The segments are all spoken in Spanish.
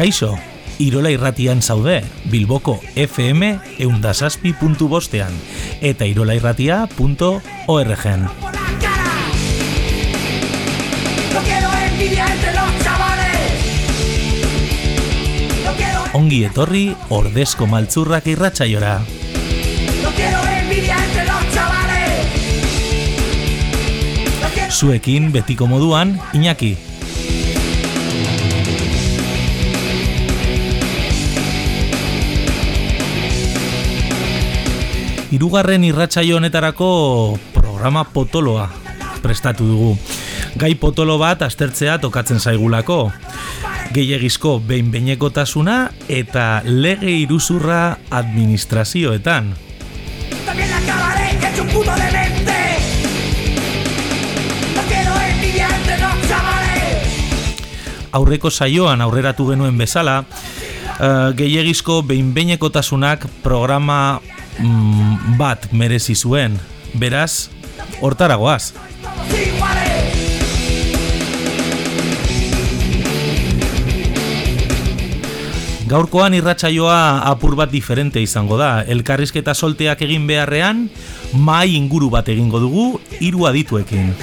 Kaixo, Irola irratian zaude, Bilboko FM eundasazpi puntu eta irolairratia.org. Ongi etorri, ordezko maltzurrak irratxaiora. Zuekin betiko moduan, Iñaki. Hirugarren irratsaio honetarako programa potoloa prestatu dugu. Gai potolo bat aztertzea tokatzen zaigulako. Gehiegizko behin behinekotasuna eta lege iruzurra administrazioetan. Aurreko saioan aurreratu genuen bezala, uh, gehiegizko behin behinekotasunak programa mm, bat merezi zuen. Beraz, hortaragoaz. Gaurkoan irratsaioa apur bat diferente izango da. Elkarrizketa solteak egin beharrean, mai inguru bat egingo dugu hiru adituekin.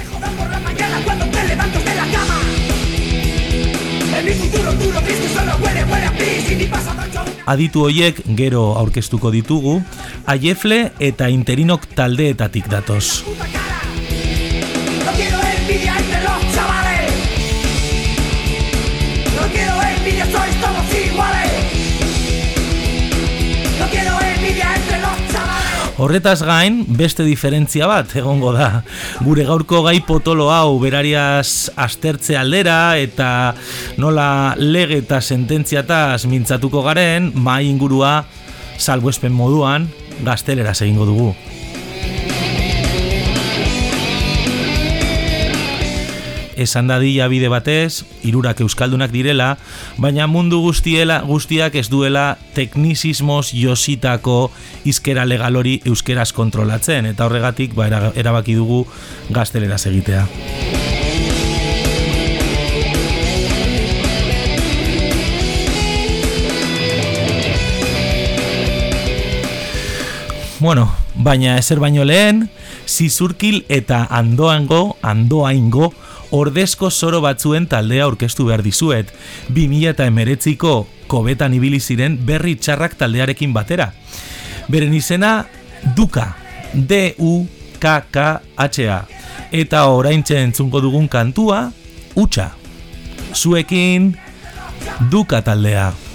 Aditu hoiek gero aurkeztuko ditugu, Aiefle eta Interinok taldeetatik datoz. Horretaz gain, beste diferentzia bat egongo da. Gure gaurko gai potolo hau berariaz astertze aldera eta nola lege eta sententziataz mintzatuko garen, mai ingurua salbuespen moduan gaztelera egingo dugu. Esan dadila bide batez, irurak euskaldunak direla, baina mundu guztiela guztiak ez duela teknisismos jositako izkera legalori euskeraz kontrolatzen, eta horregatik ba, erabaki dugu gaztelera egitea. Bueno, baina ezer baino lehen, zizurkil eta andoango, andoaingo, ordezko zoro batzuen taldea aurkeztu behar dizuet, 2000 eta emeretziko kobetan ibili ziren berri txarrak taldearekin batera. Beren izena, Duka, D-U-K-K-H-A, eta orain entzungo dugun kantua, Utsa. Zuekin, Duka taldea.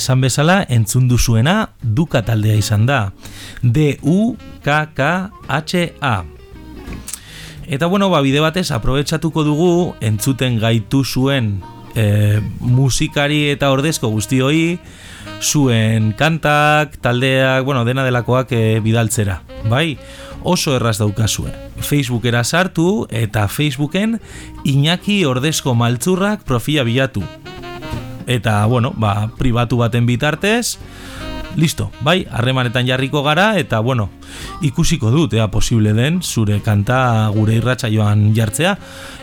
Esan bezala, entzun duzuena duka taldea izan da. D-U-K-K-H-A. Eta bueno, ba, bide batez, aprobetsatuko dugu, entzuten gaitu zuen e, musikari eta ordezko guztioi, zuen kantak, taldeak, bueno, dena delakoak e, bidaltzera, bai? Oso erraz daukazue. Facebookera sartu eta Facebooken Iñaki ordezko maltzurrak profila bilatu eta bueno, ba, pribatu baten bitartez, listo, bai, harremanetan jarriko gara, eta bueno, ikusiko dut, ea posible den, zure kanta gure irratxa joan jartzea,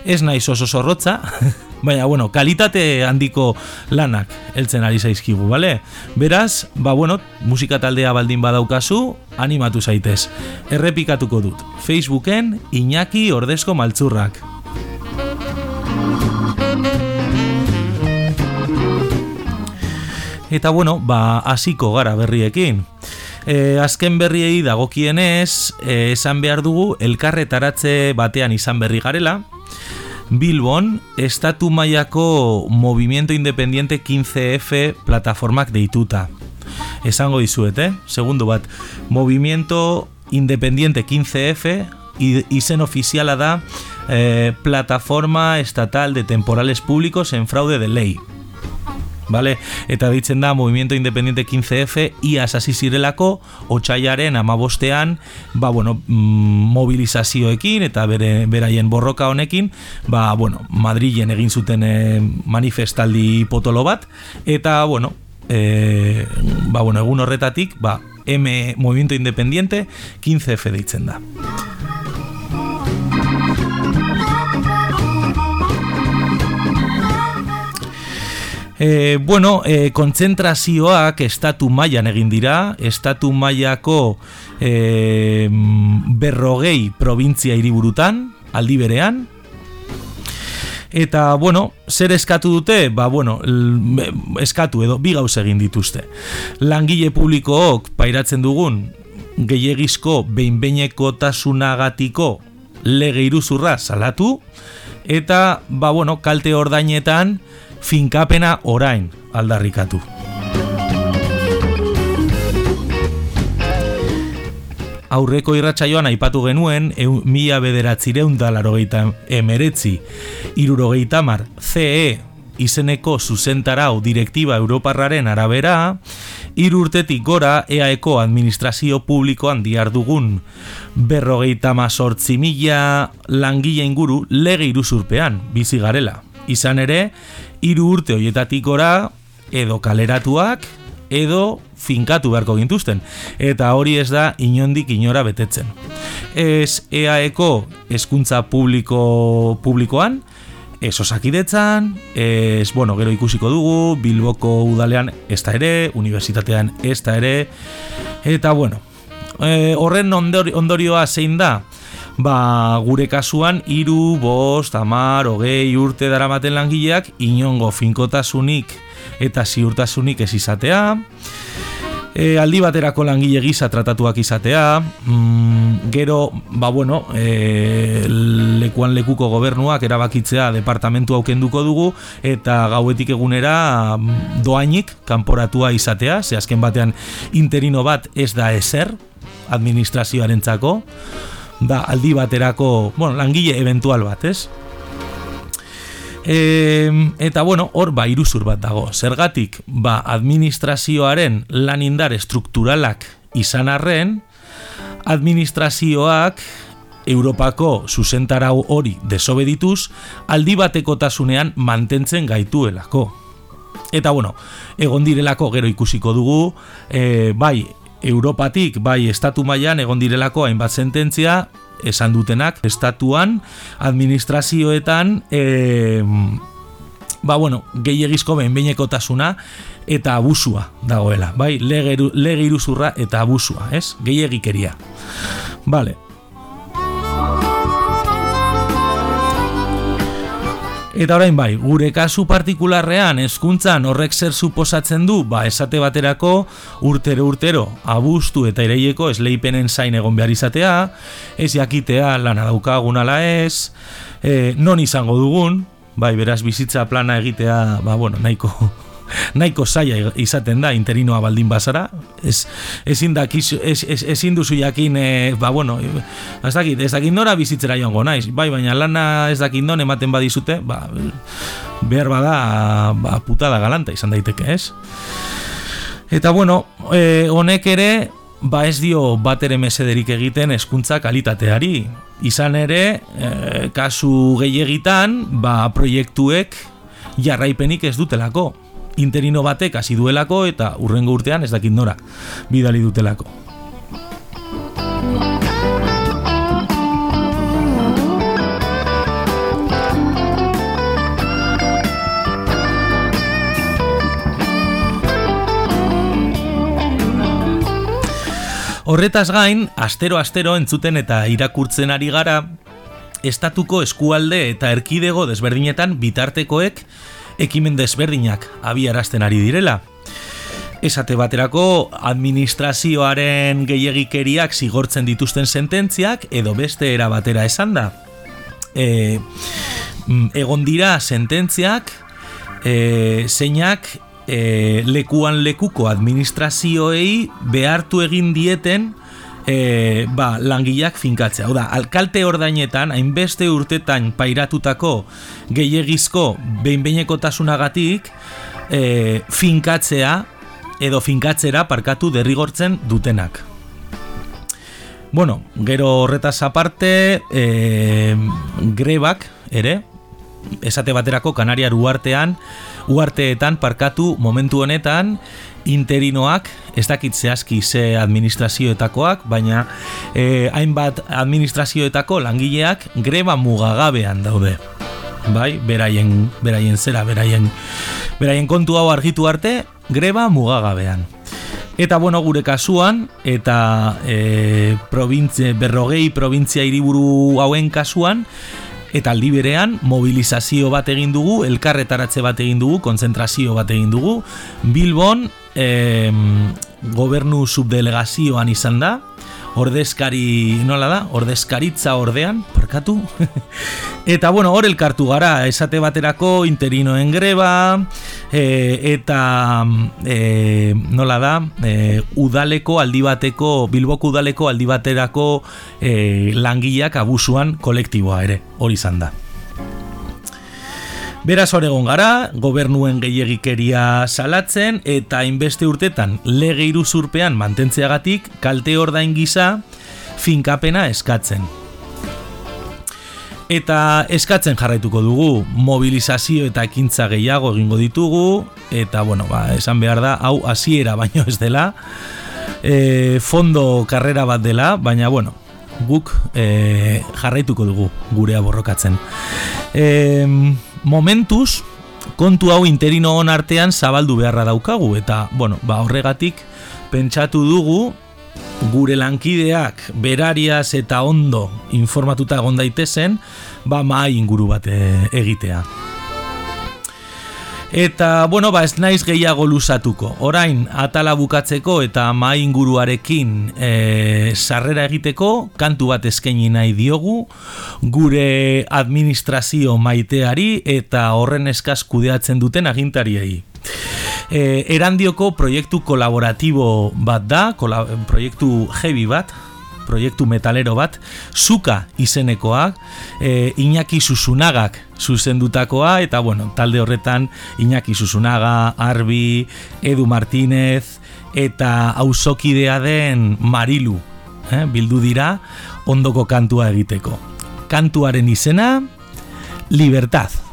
ez naiz oso zorrotza, baina, bueno, kalitate handiko lanak heltzen ari zaizkigu, bale? Beraz, ba, bueno, musika taldea baldin badaukazu, animatu zaitez. Errepikatuko dut, Facebooken Iñaki Ordezko Maltzurrak. Eta bueno, ba, hasiko gara berriekin. E, azken berriei dagokienez, e, esan behar dugu elkarretaratze batean izan berri garela. Bilbon, estatu mailako Movimiento Independiente 15F plataformak deituta. Esango dizuet, eh? Segundo bat, Movimiento Independiente 15F izen ofiziala da eh, Plataforma Estatal de Temporales Públicos en Fraude de Ley vale? Eta ditzen da Movimiento Independiente 15F iaz hasi zirelako otsailaren amabostean ba, bueno, mm, mobilizazioekin eta bere, beraien borroka honekin ba, bueno, Madrilen egin zuten e, manifestaldi potolo bat eta bueno, e, ba, bueno, egun horretatik ba, M Movimiento Independiente 15F deitzen da. E, bueno, e, kontzentrazioak estatu mailan egin dira, estatu mailako e, berrogei provintzia hiriburutan, aldi berean, Eta, bueno, zer eskatu dute? Ba, bueno, eskatu edo, bi gauz egin dituzte. Langile publikook pairatzen dugun gehiagizko behinbeineko tasunagatiko lege iruzurra salatu, eta, ba, bueno, kalte ordainetan, finkapena orain aldarrikatu. Aurreko irratsaioan aipatu genuen mila bederatzireun larogeita emeretzi irurogeita mar CE izeneko zuzentarau direktiba Europarraren arabera, irurtetik gora EAEko administrazio publikoan diar dugun berrogeita mazortzi mila langile inguru lege iruzurpean bizi garela. Izan ere, hiru urte hoietatik gora edo kaleratuak edo finkatu beharko gintuzten eta hori ez da inondik inora betetzen. Ez EAEko hezkuntza publiko publikoan Ez osakidetzan, ez, bueno, gero ikusiko dugu, Bilboko udalean ez da ere, unibertsitatean ez da ere, eta, bueno, e, horren ondorioa zein da, ba, gure kasuan hiru, bost, amar, hogei urte daramaten langileak inongo finkotasunik eta ziurtasunik ez izatea. E, aldi baterako langile gisa tratatuak izatea, mm, gero, ba bueno, e, lekuan lekuko gobernuak erabakitzea departamentu aukenduko dugu, eta gauetik egunera mm, doainik kanporatua izatea, ze azken batean interino bat ez da ezer, administrazioaren txako, da aldi baterako, bueno, langile eventual bat, ez? E, eta bueno, hor ba iruzur bat dago. Zergatik, ba administrazioaren lanindar strukturalak izan arren, administrazioak Europako zuzentarau hori desobedituz, aldi bateko tasunean mantentzen gaituelako. Eta bueno, egon direlako gero ikusiko dugu, e, bai, Europatik bai estatu mailan egon direlako hainbat sententzia esan dutenak estatuan administrazioetan e, ba bueno, gehiegizko behinbeinekotasuna eta abusua dagoela, bai, lege iruzurra eta abusua, ez? Gehiegikeria. Vale, Eta orain bai, gure kasu partikularrean hezkuntzan horrek zer suposatzen du, ba esate baterako urtero urtero abustu eta ireieko esleipenen zain egon behar izatea, ez jakitea lana daukagun ala ez, e, non izango dugun, bai beraz bizitza plana egitea, ba bueno, nahiko nahiko zaila izaten da interinoa baldin bazara. Ez, ezin, dakiz, ez, ez, ezin duzu jakin e, ba bueno ez dakit, ez dakit nora bizitzera joango naiz. Bai, baina lana ez dakit non ematen badizute ba, behar bada ba, putada galanta izan daiteke ez? Eta bueno e, honek ere ba ez dio bat ere mesederik egiten eskuntza kalitateari. Izan ere e, kasu gehiagitan ba proiektuek jarraipenik ez dutelako interino batek hasi duelako eta urrengo urtean ez dakit nora bidali dutelako. Horretaz gain, astero-astero entzuten eta irakurtzen ari gara, estatuko eskualde eta erkidego desberdinetan bitartekoek ekimen desberdinak abiarazten ari direla. Esate baterako administrazioaren gehiagikeriak zigortzen dituzten sententziak edo beste era batera esan da. E, mm, egon dira sententziak e, zeinak e, lekuan lekuko administrazioei behartu egin dieten e, ba, langileak finkatzea. Hau da, alkalte ordainetan, hainbeste urtetan pairatutako gehiagizko behinbeineko tasunagatik e, finkatzea edo finkatzera parkatu derrigortzen dutenak. Bueno, gero horretaz aparte, e, grebak, ere, esate baterako Kanariar uartean, uarteetan parkatu momentu honetan, interinoak, ez dakit zehazki ze administrazioetakoak, baina eh, hainbat administrazioetako langileak greba mugagabean daude. Bai, beraien, beraien zera, beraien, beraien kontu hau argitu arte, greba mugagabean. Eta bueno, gure kasuan, eta e, berrogei provintzia hiriburu hauen kasuan, eta aldi berean mobilizazio bat egin dugu, elkarretaratze bat egin dugu, konzentrazio bat egin dugu, Bilbon e, gobernu subdelegazioan izan da, ordezkari, nola da, ordezkaritza ordean, parkatu, eta bueno, hor elkartu gara, esate baterako interinoen greba, e, eta e, nola da, e, udaleko aldi bateko, bilboko udaleko aldi baterako e, langileak abusuan kolektiboa ere, hori izan da. Beraz egon gara, gobernuen gehiagikeria salatzen eta inbeste urtetan lege iruzurpean mantentzeagatik kalte ordain gisa finkapena eskatzen. Eta eskatzen jarraituko dugu, mobilizazio eta ekintza gehiago egingo ditugu, eta bueno, ba, esan behar da, hau hasiera baino ez dela, e, fondo karrera bat dela, baina bueno, guk e, jarraituko dugu gurea borrokatzen. E, momentuz, kontu hau interino hon artean zabaldu beharra daukagu, eta, bueno, ba, horregatik, pentsatu dugu, gure lankideak berariaz eta ondo informatuta egon daitezen, ba, mai inguru bat eh, egitea. Eta, bueno, ba, ez naiz gehiago luzatuko. Orain, atala bukatzeko eta mai inguruarekin e, sarrera egiteko, kantu bat eskaini nahi diogu, gure administrazio maiteari eta horren eskaz kudeatzen duten agintariei. E, erandioko proiektu kolaboratibo bat da, proiektu heavy bat, proiektu metalero bat, Zuka izenekoak, e, Iñaki Susunagak zuzendutakoa, eta bueno, talde horretan Iñaki Susunaga, Arbi, Edu Martínez, eta auzokidea den Marilu, eh, bildu dira, ondoko kantua egiteko. Kantuaren izena, Libertad.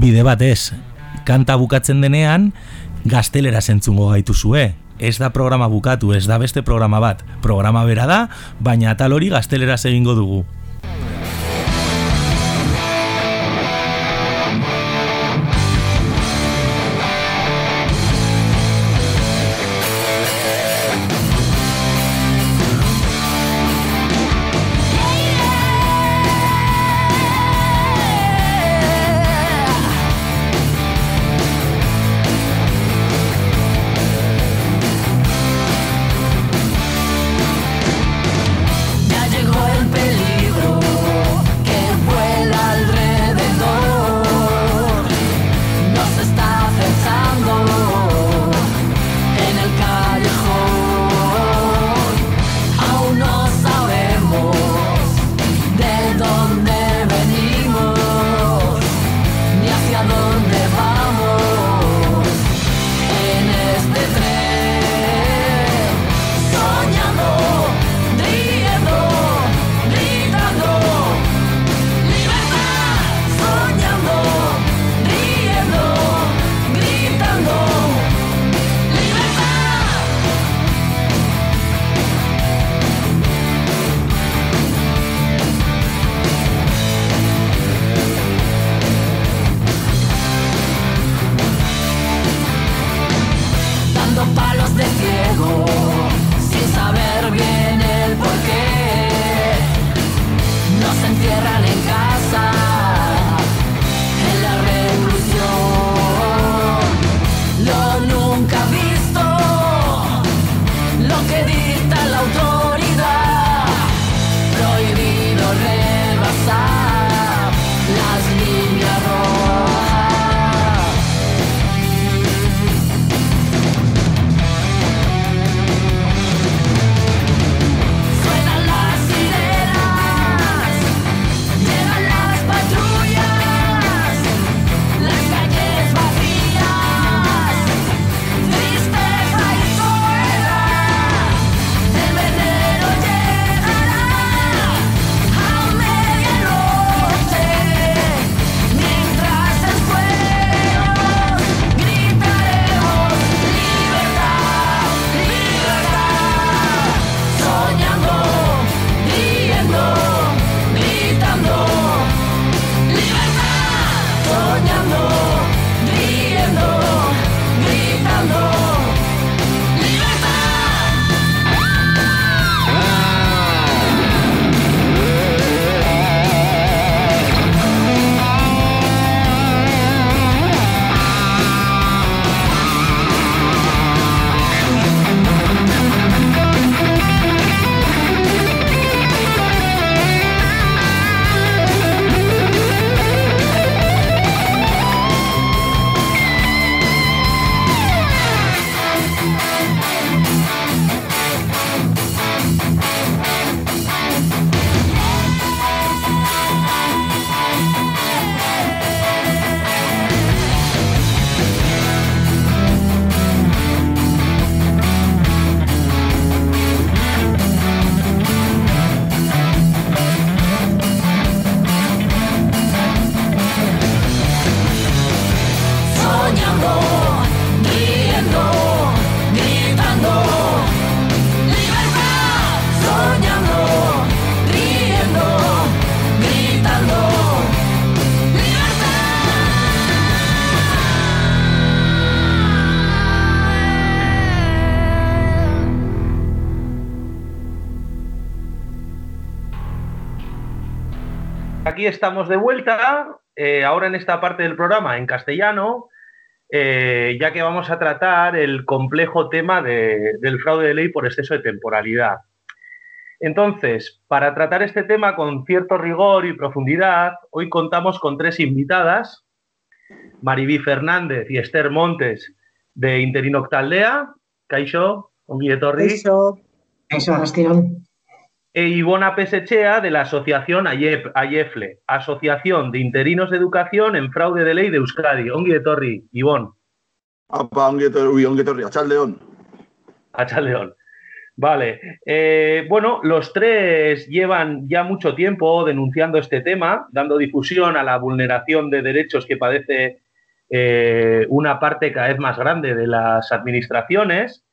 Bide bat ez, kanta bukatzen denean, gaztelera zentzungo gaitu zue. Ez da programa bukatu, ez da beste programa bat. Programa bera da, baina atal hori gaztelera egingo dugu. Estamos de vuelta, eh, ahora en esta parte del programa en castellano, eh, ya que vamos a tratar el complejo tema del fraude de ley por exceso de temporalidad. Entonces, para tratar este tema con cierto rigor y profundidad, hoy contamos con tres invitadas, Maribí Fernández y Esther Montes de Interino Octaldea, Caixo, Onguietorri. Caixo, Caixo, e Ivona Pesechea de la Asociación AYEFLE, Asociación de Interinos de Educación en Fraude de Ley de Euskadi. Ongi etorri, Ivón. Apa, ongi etorri, Achaldeón. Achaldeón. Vale. Eh, bueno, los tres llevan ya mucho tiempo denunciando este tema, dando difusión a la vulneración de derechos que padece eh, una parte cada vez más grande de las administraciones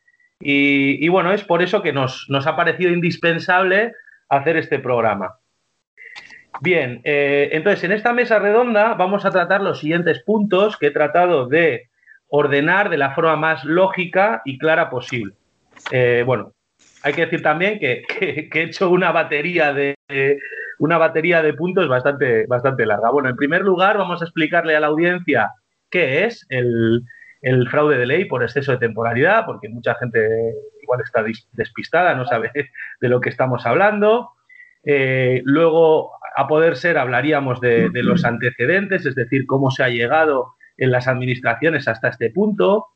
y, bueno, es por eso que nos, ha parecido indispensable hacer este programa. Bien, eh, entonces en esta mesa redonda vamos a tratar los siguientes puntos que he tratado de ordenar de la forma más lógica y clara posible. Eh, bueno, hay que decir también que, he hecho una batería de, una batería de puntos bastante, bastante larga. Bueno, en primer lugar, vamos a explicarle a la audiencia qué es el, el fraude de ley por exceso de temporalidad, porque mucha gente igual está despistada, no sabe de lo que estamos hablando. Eh, luego, a poder ser, hablaríamos de, los antecedentes, es decir, cómo se ha llegado en las administraciones hasta este punto.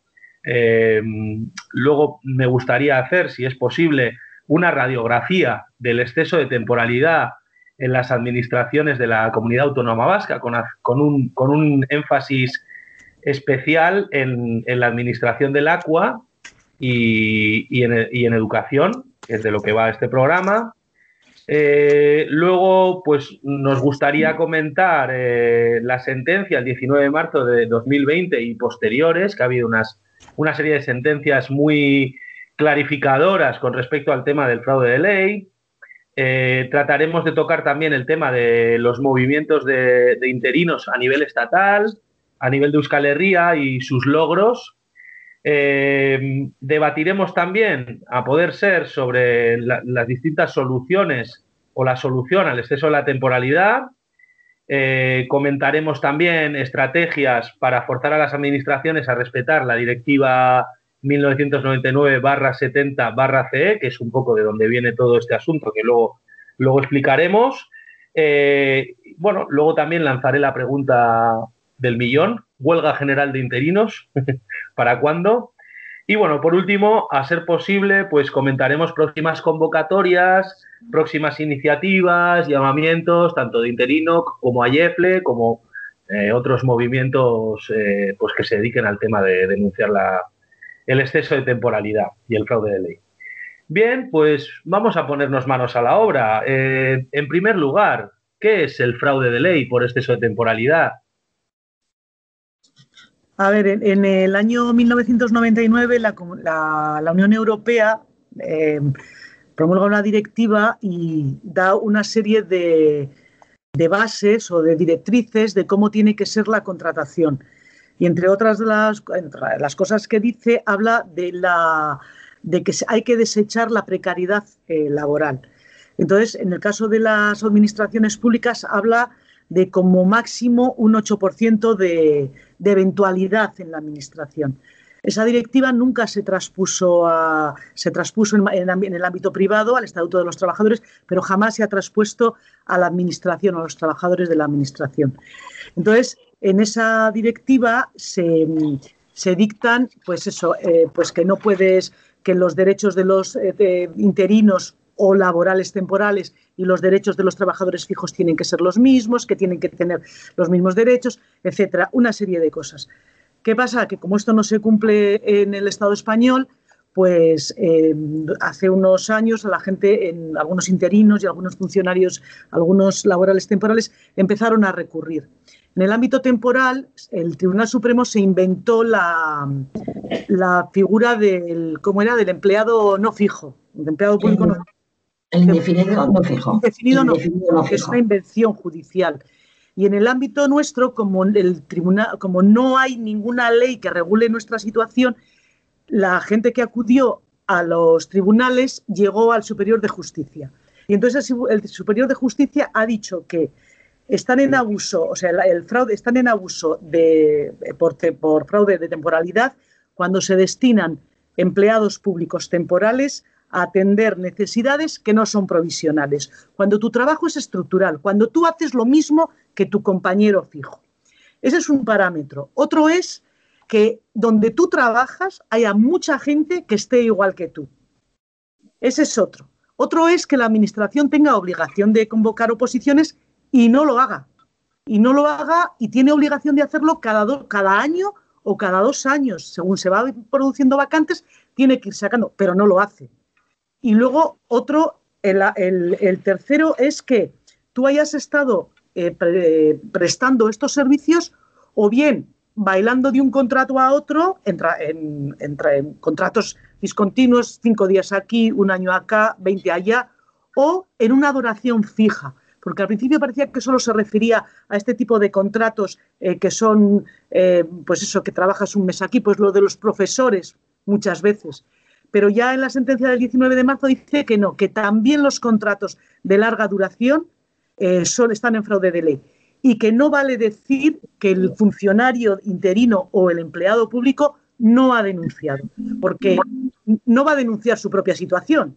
Eh, luego, me gustaría hacer, si es posible, una radiografía del exceso de temporalidad en las administraciones de la comunidad autónoma vasca, con, un, con un énfasis especial en, la administración del agua y, en, educación, que es de lo que va este programa. Eh, luego, pues nos gustaría comentar eh, la sentencia el 19 de marzo de 2020 y posteriores, que ha habido unas, una serie de sentencias muy clarificadoras con respecto al tema del fraude de ley. Eh, trataremos de tocar también el tema de los movimientos de interinos a nivel estatal, a nivel de Euskal Herria y sus logros. Eh, debatiremos también, a poder ser, sobre las distintas soluciones o la solución al exceso de la temporalidad. Eh, comentaremos también estrategias para forzar a las administraciones a respetar la directiva 1999-70-CE, que es un poco de donde viene todo este asunto, que luego, luego explicaremos. Eh, bueno, luego también lanzaré la pregunta del millón, huelga general de interinos, ¿para cuándo? Y bueno, por último, a ser posible, pues comentaremos próximas convocatorias, próximas iniciativas, llamamientos, tanto de interino como a YEFLE, como eh, otros movimientos eh, pues que se dediquen al tema de denunciar la, el exceso de temporalidad y el fraude de ley. Bien, pues vamos a ponernos manos a la obra. Eh, en primer lugar, ¿qué es el fraude de ley por exceso de temporalidad? A ver, en, el año 1999 la, Unión Europea eh, promulga una directiva y da una serie de, bases o de directrices de cómo tiene que ser la contratación. Y entre otras las, las cosas que dice, habla de, la, de que hay que desechar la precariedad eh, laboral. Entonces, en el caso de las administraciones públicas, habla de como máximo un 8% de, de eventualidad en la administración. Esa directiva nunca se traspuso, a, se traspuso en, el ámbito privado, al Estatuto de los Trabajadores, pero jamás se ha traspuesto a la Administración, a los trabajadores de la Administración. Entonces, en esa directiva se, dictan, pues eso, eh, pues que no puedes, que los derechos de los eh, interinos o laborales temporales y los derechos de los trabajadores fijos tienen que ser los mismos, que tienen que tener los mismos derechos, etcétera, una serie de cosas. ¿Qué pasa? Que como esto no se cumple en el Estado español, pues eh, hace unos años la gente, en algunos interinos y algunos funcionarios, algunos laborales temporales, empezaron a recurrir. En el ámbito temporal, el Tribunal Supremo se inventó la, la figura del, ¿cómo era? del empleado no fijo, el empleado público no fijo el indefinido no fijo. Indefinido no, fijo, es una invención judicial. Y en el ámbito nuestro, como, el tribunal, como no hay ninguna ley que regule nuestra situación, la gente que acudió a los tribunales llegó al Superior de Justicia. Y entonces el Superior de Justicia ha dicho que están en abuso, o sea, el, fraude, están en abuso de, por, por fraude de temporalidad cuando se destinan empleados públicos temporales atender necesidades que no son provisionales. Cuando tu trabajo es estructural, cuando tú haces lo mismo que tu compañero fijo. Ese es un parámetro. Otro es que donde tú trabajas haya mucha gente que esté igual que tú. Ese es otro. Otro es que la Administración tenga obligación de convocar oposiciones y no lo haga. Y no lo haga y tiene obligación de hacerlo cada, cada año o cada dos años. Según se va produciendo vacantes, tiene que ir sacando, pero no lo hace. Y luego otro, el, tercero es que tú hayas estado eh, prestando estos servicios o bien bailando de un contrato a otro, entra en, en contratos discontinuos, cinco días aquí, un año acá, 20 allá, o en una duración fija. Porque al principio parecía que solo se refería a este tipo de contratos eh, que son, eh, pues eso, que trabajas un mes aquí, pues lo de los profesores muchas veces. Pero ya en la sentencia del 19 de marzo dice que no, que también los contratos de larga duración eh, son, están en fraude de ley y que no vale decir que el funcionario interino o el empleado público no ha denunciado, porque no va a denunciar su propia situación.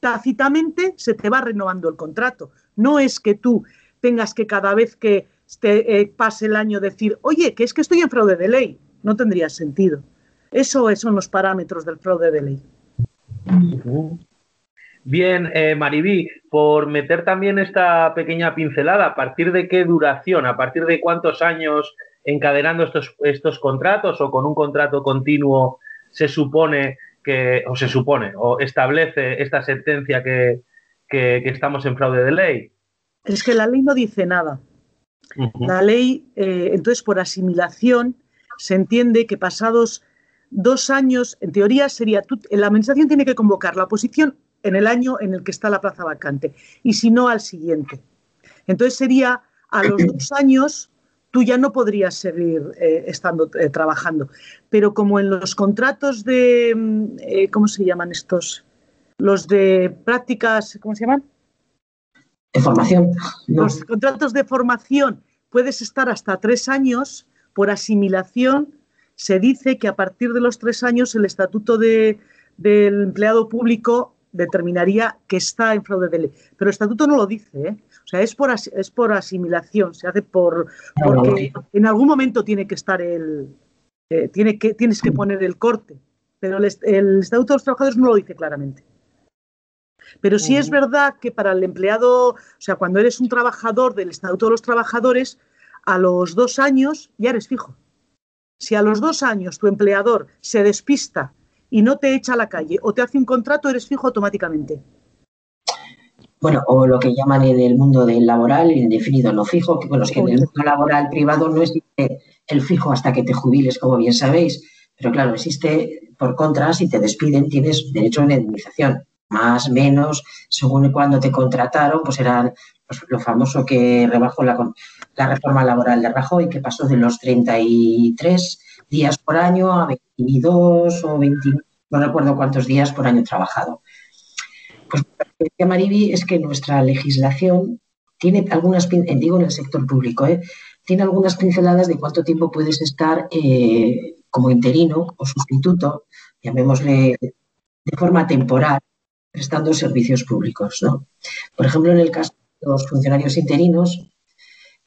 Tácitamente se te va renovando el contrato. No es que tú tengas que cada vez que te, eh, pase el año decir, oye, que es que estoy en fraude de ley. No tendría sentido. Eso son los parámetros del fraude de ley. Bien, eh, Maribí, por meter también esta pequeña pincelada, ¿a partir de qué duración, a partir de cuántos años encadenando estos, estos contratos o con un contrato continuo se supone que, o se supone, o establece esta sentencia que, estamos en fraude de ley? Es que la ley no dice nada. La ley, eh, entonces, por asimilación, se entiende que pasados dos años, en teoría sería, la administración tiene que convocar la oposición en el año en el que está la plaza vacante y si no al siguiente. Entonces sería a los dos años tú ya no podrías seguir eh, estando eh, trabajando. Pero como en los contratos de, mm, eh, ¿cómo se llaman estos? Los de prácticas, ¿cómo se llaman? De formación. Los contratos de formación puedes estar hasta tres años por asimilación se dice que a partir de los tres años el estatuto del empleado público determinaría que está en fraude de ley. Pero el estatuto no lo dice, ¿eh? O sea, es por, es por asimilación, se hace por porque en algún momento tiene que estar el eh, tiene que, tienes que poner el corte, pero el, estatuto de los trabajadores no lo dice claramente. Pero sí es verdad que para el empleado, o sea, cuando eres un trabajador del estatuto de los trabajadores, a los dos años ya eres fijo. Si a los dos años tu empleador se despista y no te echa a la calle o te hace un contrato, eres fijo automáticamente. Bueno, o lo que llaman en el mundo del laboral, indefinido no fijo, que bueno, es que en el mundo laboral privado no existe el fijo hasta que te jubiles, como bien sabéis, pero claro, existe por contra, si te despiden tienes derecho a una indemnización, más, menos, según cuando te contrataron, pues eran lo famoso que rebajó la, la reforma laboral de Rajoy, que pasó de los 33 días por año a 22 o 20, no recuerdo cuántos días por año trabajado. Pues lo que Mariby es que nuestra legislación tiene algunas, digo en el sector público, ¿eh? tiene algunas pinceladas de cuánto tiempo puedes estar eh, como interino o sustituto, llamémosle de forma temporal, prestando servicios públicos. ¿no? Por ejemplo, en el caso los funcionarios interinos,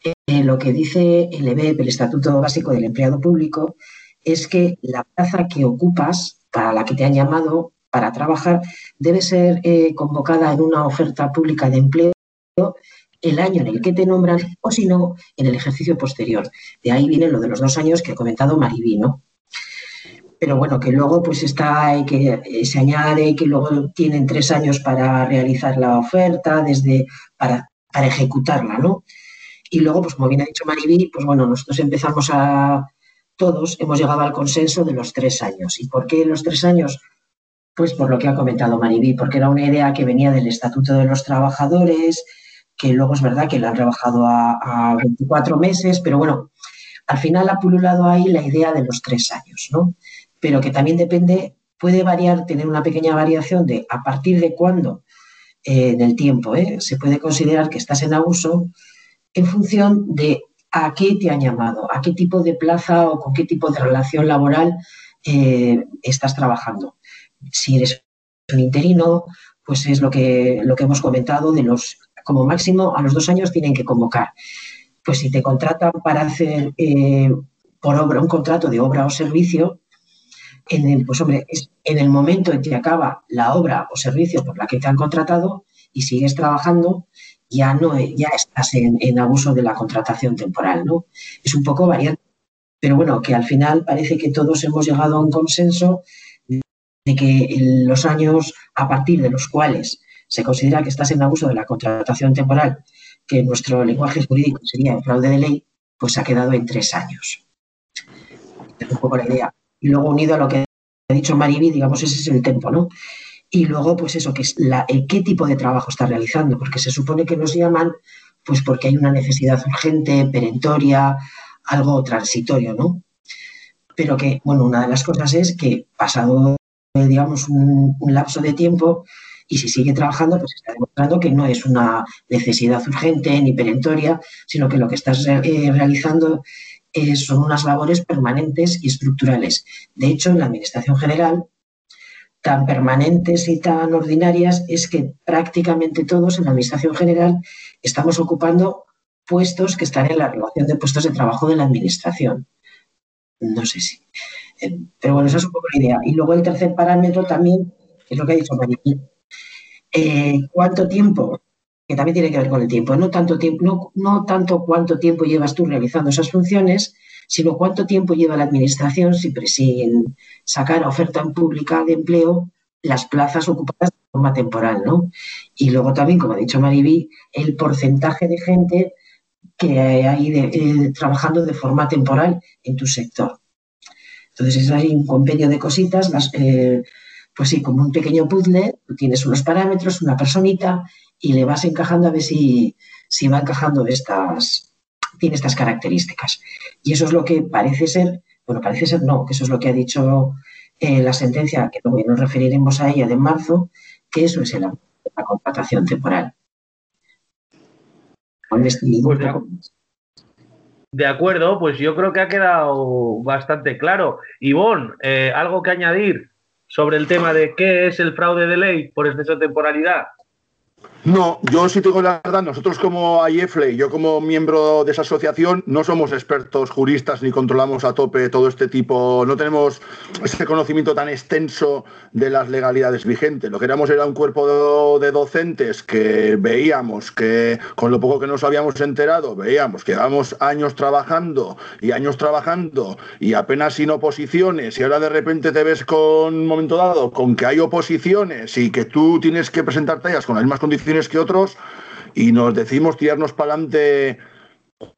eh, lo que dice el EBEP, el Estatuto Básico del Empleado Público, es que la plaza que ocupas, para la que te han llamado para trabajar, debe ser eh, convocada en una oferta pública de empleo el año en el que te nombran o si no, en el ejercicio posterior. De ahí viene lo de los dos años que ha comentado Maribí, ¿no? Pero bueno, que luego pues está, que eh, se añade que luego tienen tres años para realizar la oferta, desde para, para ejecutarla, ¿no? Y luego, pues como bien ha dicho Maribí, pues bueno, nosotros empezamos a, todos hemos llegado al consenso de los tres años. ¿Y por qué los tres años? Pues por lo que ha comentado Maribí, porque era una idea que venía del Estatuto de los Trabajadores, que luego es verdad que la han rebajado a, 24 meses, pero bueno, al final ha pululado ahí la idea de los tres años, ¿no? Pero que también depende, puede variar, tener una pequeña variación de a partir de cuándo en eh, el tiempo ¿eh? se puede considerar que estás en abuso en función de a qué te han llamado, a qué tipo de plaza o con qué tipo de relación laboral eh, estás trabajando. Si eres un interino, pues es lo que, lo que hemos comentado de los, como máximo, a los dos años tienen que convocar. Pues si te contratan para hacer por obra un contrato de obra o servicio, en el, pues hombre, en el momento en que acaba la obra o servicio por la que te han contratado y sigues trabajando, ya no ya estás en, abuso de la contratación temporal, ¿no? Es un poco variante. Pero bueno, que al final parece que todos hemos llegado a un consenso de que en los años a partir de los cuales se considera que estás en abuso de la contratación temporal, que en nuestro lenguaje jurídico sería el fraude de ley, pues ha quedado en tres años. Es un poco la idea. Y luego unido a lo que ha dicho Mariby, digamos, ese es el tiempo, ¿no? Y luego, pues eso, que es la, qué tipo de trabajo está realizando, porque se supone que nos llaman, pues porque hay una necesidad urgente, perentoria, algo transitorio, ¿no? Pero que, bueno, una de las cosas es que pasado, digamos, un, lapso de tiempo, y si sigue trabajando, pues está demostrando que no es una necesidad urgente ni perentoria, sino que lo que estás eh, realizando eh, son unas labores permanentes y estructurales. De hecho, en la Administración General, tan permanentes y tan ordinarias es que prácticamente todos en la Administración General estamos ocupando puestos que están en la relación de puestos de trabajo de la Administración. No sé si. Eh, pero bueno, esa es un poco la idea. Y luego el tercer parámetro también, es lo que ha dicho María. Eh, ¿Cuánto tiempo que también tiene que ver con el tiempo. No tanto, tiempo, no, no tanto cuánto tiempo llevas tú realizando esas funciones, sino cuánto tiempo lleva la Administración si sin sacar oferta pública de empleo las plazas ocupadas de forma temporal, ¿no? Y luego también, como ha dicho Maribí, el porcentaje de gente que hay eh, trabajando de forma temporal en tu sector. Entonces, es ahí un compendio de cositas, eh, pues sí, como un pequeño puzzle, tienes unos parámetros, una personita, y le vas encajando a ver si, si va encajando estas, tiene estas características. Y eso es lo que parece ser, bueno, parece ser no, que eso es lo que ha dicho eh, la sentencia, que luego nos referiremos a ella de marzo, que eso es la contratación temporal. Pues de, acuerdo, pues yo creo que ha quedado bastante claro. Ivonne, eh, ¿algo que añadir sobre el tema de qué es el fraude de ley por exceso de temporalidad? No, yo sí tengo la verdad, nosotros como AIEFLE, yo como miembro de esa asociación, no somos expertos juristas ni controlamos a tope todo este tipo, no tenemos ese conocimiento tan extenso de las legalidades vigentes. Lo que éramos era un cuerpo de, docentes que veíamos que con lo poco que nos habíamos enterado, veíamos que llevamos años trabajando y años trabajando y apenas sin oposiciones y ahora de repente te ves con un momento dado con que hay oposiciones y que tú tienes que presentarte ellas con las mismas condiciones que otros y nos decimos tirarnos para adelante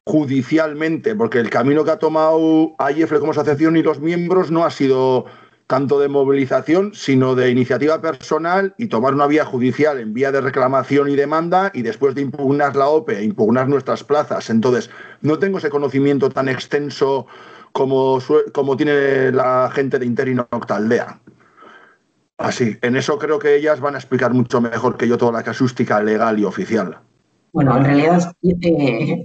judicialmente, porque el camino que ha tomado AIEFLE como asociación y los miembros no ha sido tanto de movilización, sino de iniciativa personal y tomar una vía judicial en vía de reclamación y demanda y después de impugnar la OPE, impugnar nuestras plazas. Entonces, no tengo ese conocimiento tan extenso como, como tiene la gente de Interino Octaldea. Así, en eso creo que ellas van a explicar mucho mejor que yo toda la casústica legal y oficial. Bueno, en realidad, eh,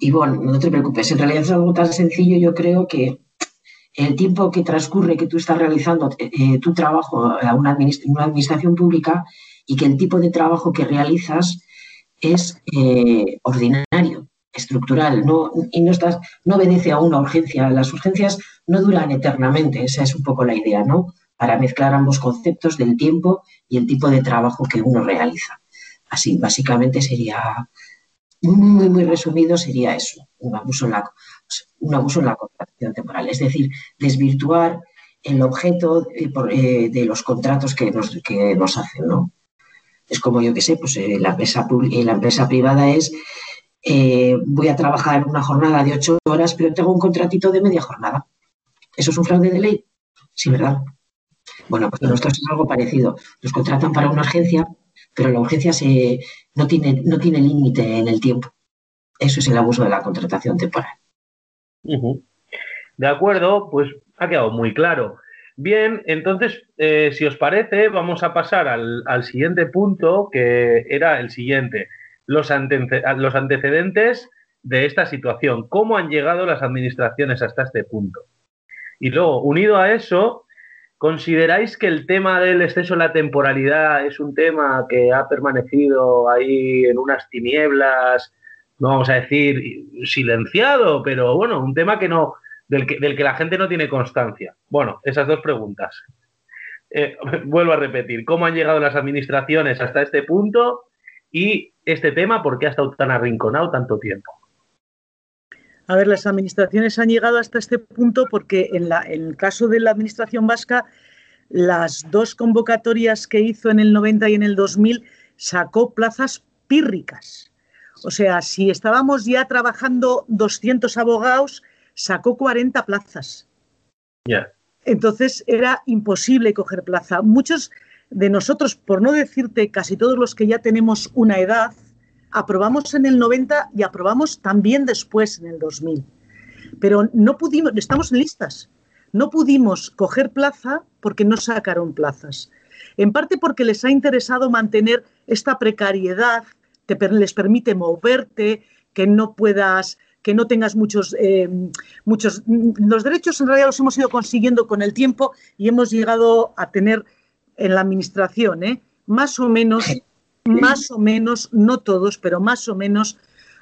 Ivonne, no te preocupes, en realidad es algo tan sencillo, yo creo que el tiempo que transcurre que tú estás realizando eh, tu trabajo a una, una, administración pública y que el tipo de trabajo que realizas es eh, ordinario, estructural, no, y no, estás, no obedece a una urgencia. Las urgencias no duran eternamente, esa es un poco la idea, ¿no? Para mezclar ambos conceptos del tiempo y el tipo de trabajo que uno realiza. Así, básicamente sería, muy, muy resumido, sería eso, un abuso en la, un abuso en la contratación temporal, es decir, desvirtuar el objeto eh, eh, de los contratos que nos, que nos hacen, ¿no? Es como yo que sé, pues eh, la, empresa, la empresa privada es voy a trabajar una jornada de ocho horas, pero tengo un contratito de media jornada. ¿Eso es un fraude de ley? Sí, ¿verdad? Bueno, pues nosotros es algo parecido. Nos contratan para una urgencia, pero la urgencia no tiene, límite en el tiempo. Eso es el abuso de la contratación temporal. De acuerdo, pues ha quedado muy claro. Bien, entonces, eh, si os parece, vamos a pasar al, siguiente punto, que era el siguiente. los, los antecedentes de esta situación, cómo han llegado las administraciones hasta este punto. Y luego, unido a eso, ¿consideráis que el tema del exceso de la temporalidad es un tema que ha permanecido ahí en unas tinieblas, no vamos a decir silenciado, pero bueno, un tema que no, del que, del que la gente no tiene constancia? Bueno, esas dos preguntas. Eh, vuelvo a repetir, ¿cómo han llegado las administraciones hasta este punto? Y este tema, ¿por qué ha estado tan arrinconado tanto tiempo? A ver, las administraciones han llegado hasta este punto porque en, el caso de la administración vasca, las dos convocatorias que hizo en el 90 y en el 2000 sacó plazas pírricas. O sea, si estábamos ya trabajando 200 abogados, sacó 40 plazas. Ya. Entonces era imposible coger plaza. Muchos de nosotros, por no decirte casi todos los que ya tenemos una edad, aprobamos en el 90 y aprobamos también después en el 2000. Pero no pudimos, estamos listas, no pudimos coger plaza porque no sacaron plazas. En parte porque les ha interesado mantener esta precariedad, les permite moverte, que no puedas que no tengas muchos, eh, muchos... Los derechos en realidad los hemos ido consiguiendo con el tiempo y hemos llegado a tener en la administración, ¿eh? más o menos más o menos, no todos, pero más o menos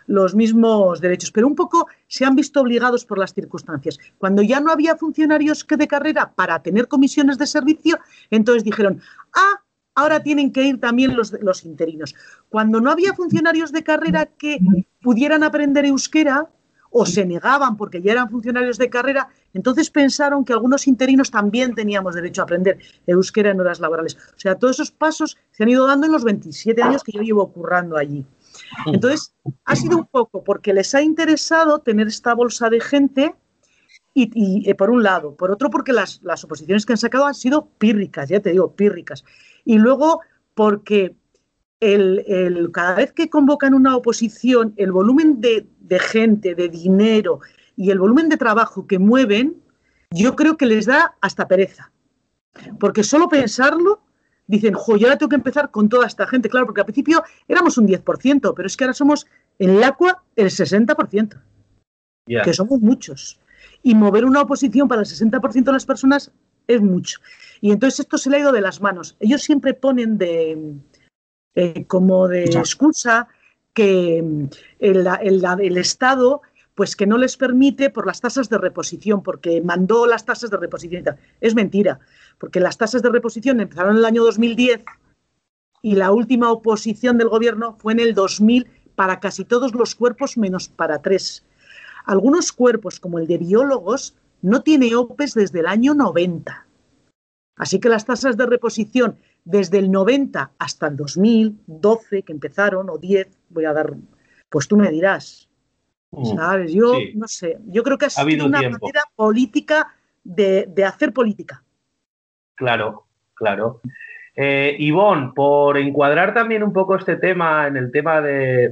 los mismos derechos, pero un poco se han visto obligados por las circunstancias. Cuando ya no había funcionarios que de carrera para tener comisiones de servicio, entonces dijeron, ah, ahora tienen que ir también los, los interinos. Cuando no había funcionarios de carrera que pudieran aprender euskera, o se negaban porque ya eran funcionarios de carrera, entonces pensaron que algunos interinos también teníamos derecho a aprender euskera en horas laborales. O sea, todos esos pasos se han ido dando en los 27 años que yo llevo currando allí. Entonces, ha sido un poco porque les ha interesado tener esta bolsa de gente y, eh, por un lado, por otro porque las, las oposiciones que han sacado han sido pírricas, ya te digo, pírricas. Y luego porque el, cada vez que convocan una oposición, el volumen de, gente, de dinero y el volumen de trabajo que mueven, yo creo que les da hasta pereza. Porque solo pensarlo, dicen, jo, yo ahora tengo que empezar con toda esta gente. Claro, porque al principio éramos un 10%, pero es que ahora somos en el ACUA el 60%, que somos muchos. Y mover una oposición para el 60% de las personas es mucho. Y entonces esto se le ha ido de las manos. Ellos siempre ponen de, eh, como de excusa que mm, el, el, Estado pues que no les permite por las tasas de reposición, porque mandó las tasas de reposición. Es mentira, porque las tasas de reposición empezaron en el año 2010 y la última oposición del gobierno fue en el 2000 para casi todos los cuerpos menos para tres. Algunos cuerpos, como el de biólogos, no tiene OPEs desde el año 90. Así que las tasas de reposición desde el 90 hasta el 2012 que empezaron, o 10, voy a dar, pues tú me dirás. Mm, ¿Sabes? Yo no sé, yo creo que ha sido una manera política de, hacer política. Claro, claro. Eh, Ivonne, por encuadrar también un poco este tema en el tema de,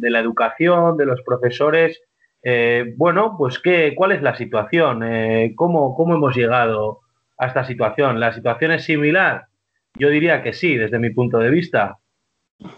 la educación, de los profesores, eh, bueno, pues ¿qué, ¿cuál es la situación? Eh, ¿cómo, ¿Cómo hemos llegado a esta situación? ¿La situación es similar? Yo diría que sí, desde mi punto de vista.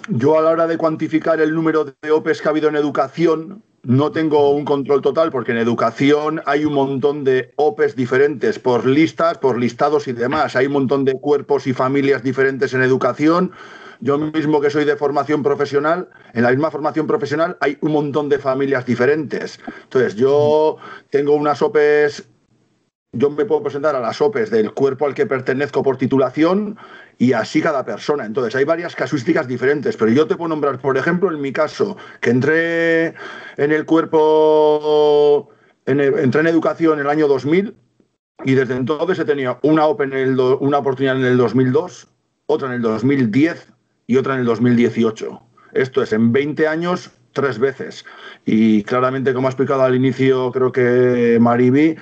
Yo a la hora de cuantificar el número de OPEs que ha habido en educación, no tengo un control total porque en educación hay un montón de OPEs diferentes por listas, por listados y demás. Hay un montón de cuerpos y familias diferentes en educación. Yo mismo que soy de formación profesional, en la misma formación profesional hay un montón de familias diferentes. Entonces yo tengo unas OPEs yo me puedo presentar a las OPEs del cuerpo al que pertenezco por titulación y así cada persona. Entonces, hay varias casuísticas diferentes, pero yo te puedo nombrar, por ejemplo, en mi caso, que entré en el cuerpo, entré en educación en el año 2000 y desde entonces he tenido una, OPE en el una oportunidad en el 2002, otra en el 2010 y otra en el 2018. Esto es, en 20 años, tres veces. Y claramente, como ha explicado al inicio, creo que Mariby,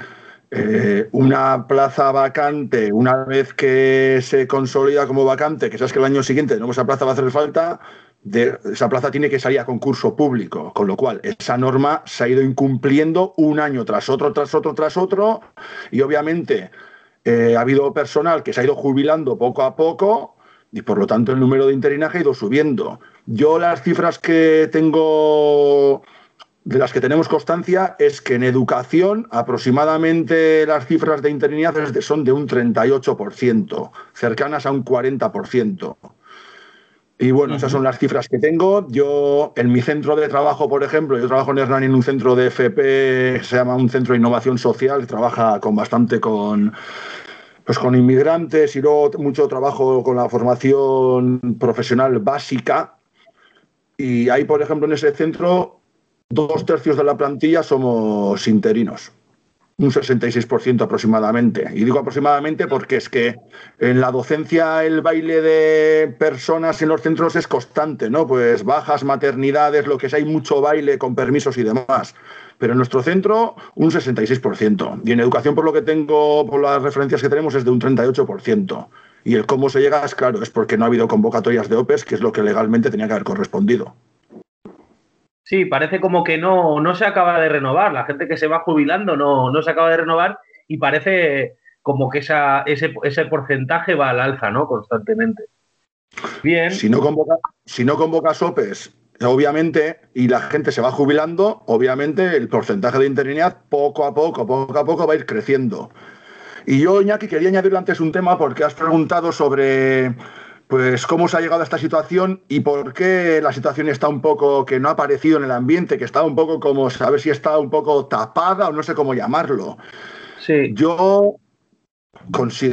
eh, una plaza vacante, una vez que se consolida como vacante, que sabes que el año siguiente no esa plaza va a hacer falta, de, esa plaza tiene que salir a concurso público, con lo cual esa norma se ha ido incumpliendo un año tras otro, tras otro, tras otro, y obviamente eh, ha habido personal que se ha ido jubilando poco a poco, y por lo tanto el número de interinaje ha ido subiendo. Yo las cifras que tengo de las que tenemos constancia es que en educación aproximadamente las cifras de interinidad son de un 38%, cercanas a un 40%. Y bueno, esas son las cifras que tengo. Yo, en mi centro de trabajo, por ejemplo, yo trabajo en Hernán en un centro de FP, se llama un centro de innovación social, que trabaja con bastante con, pues con inmigrantes y luego mucho trabajo con la formación profesional básica. Y ahí, por ejemplo, en ese centro dos tercios de la plantilla somos interinos, un 66% aproximadamente. Y digo aproximadamente porque es que en la docencia el baile de personas en los centros es constante, ¿no? Pues bajas, maternidades, lo que sea, hay mucho baile con permisos y demás. Pero en nuestro centro, un 66%. Y en educación, por lo que tengo, por las referencias que tenemos, es de un 38%. Y el cómo se llega es claro, es porque no ha habido convocatorias de OPEs, que es lo que legalmente tenía que haber correspondido. Sí, parece como que no, no se acaba de renovar. La gente que se va jubilando no, no se acaba de renovar y parece como que esa, ese, ese porcentaje va al alza, ¿no? Constantemente. Bien. Si no, convoca, si no convocas OPEs, obviamente, y la gente se va jubilando, obviamente el porcentaje de interinidad poco a poco, poco a poco va a ir creciendo. Y yo, Iñaki, quería añadirle antes un tema porque has preguntado sobre pues cómo se ha llegado a esta situación y por qué la situación está un poco que no ha aparecido en el ambiente, que está un poco como saber si está un poco tapada o no sé cómo llamarlo. Sí. Yo,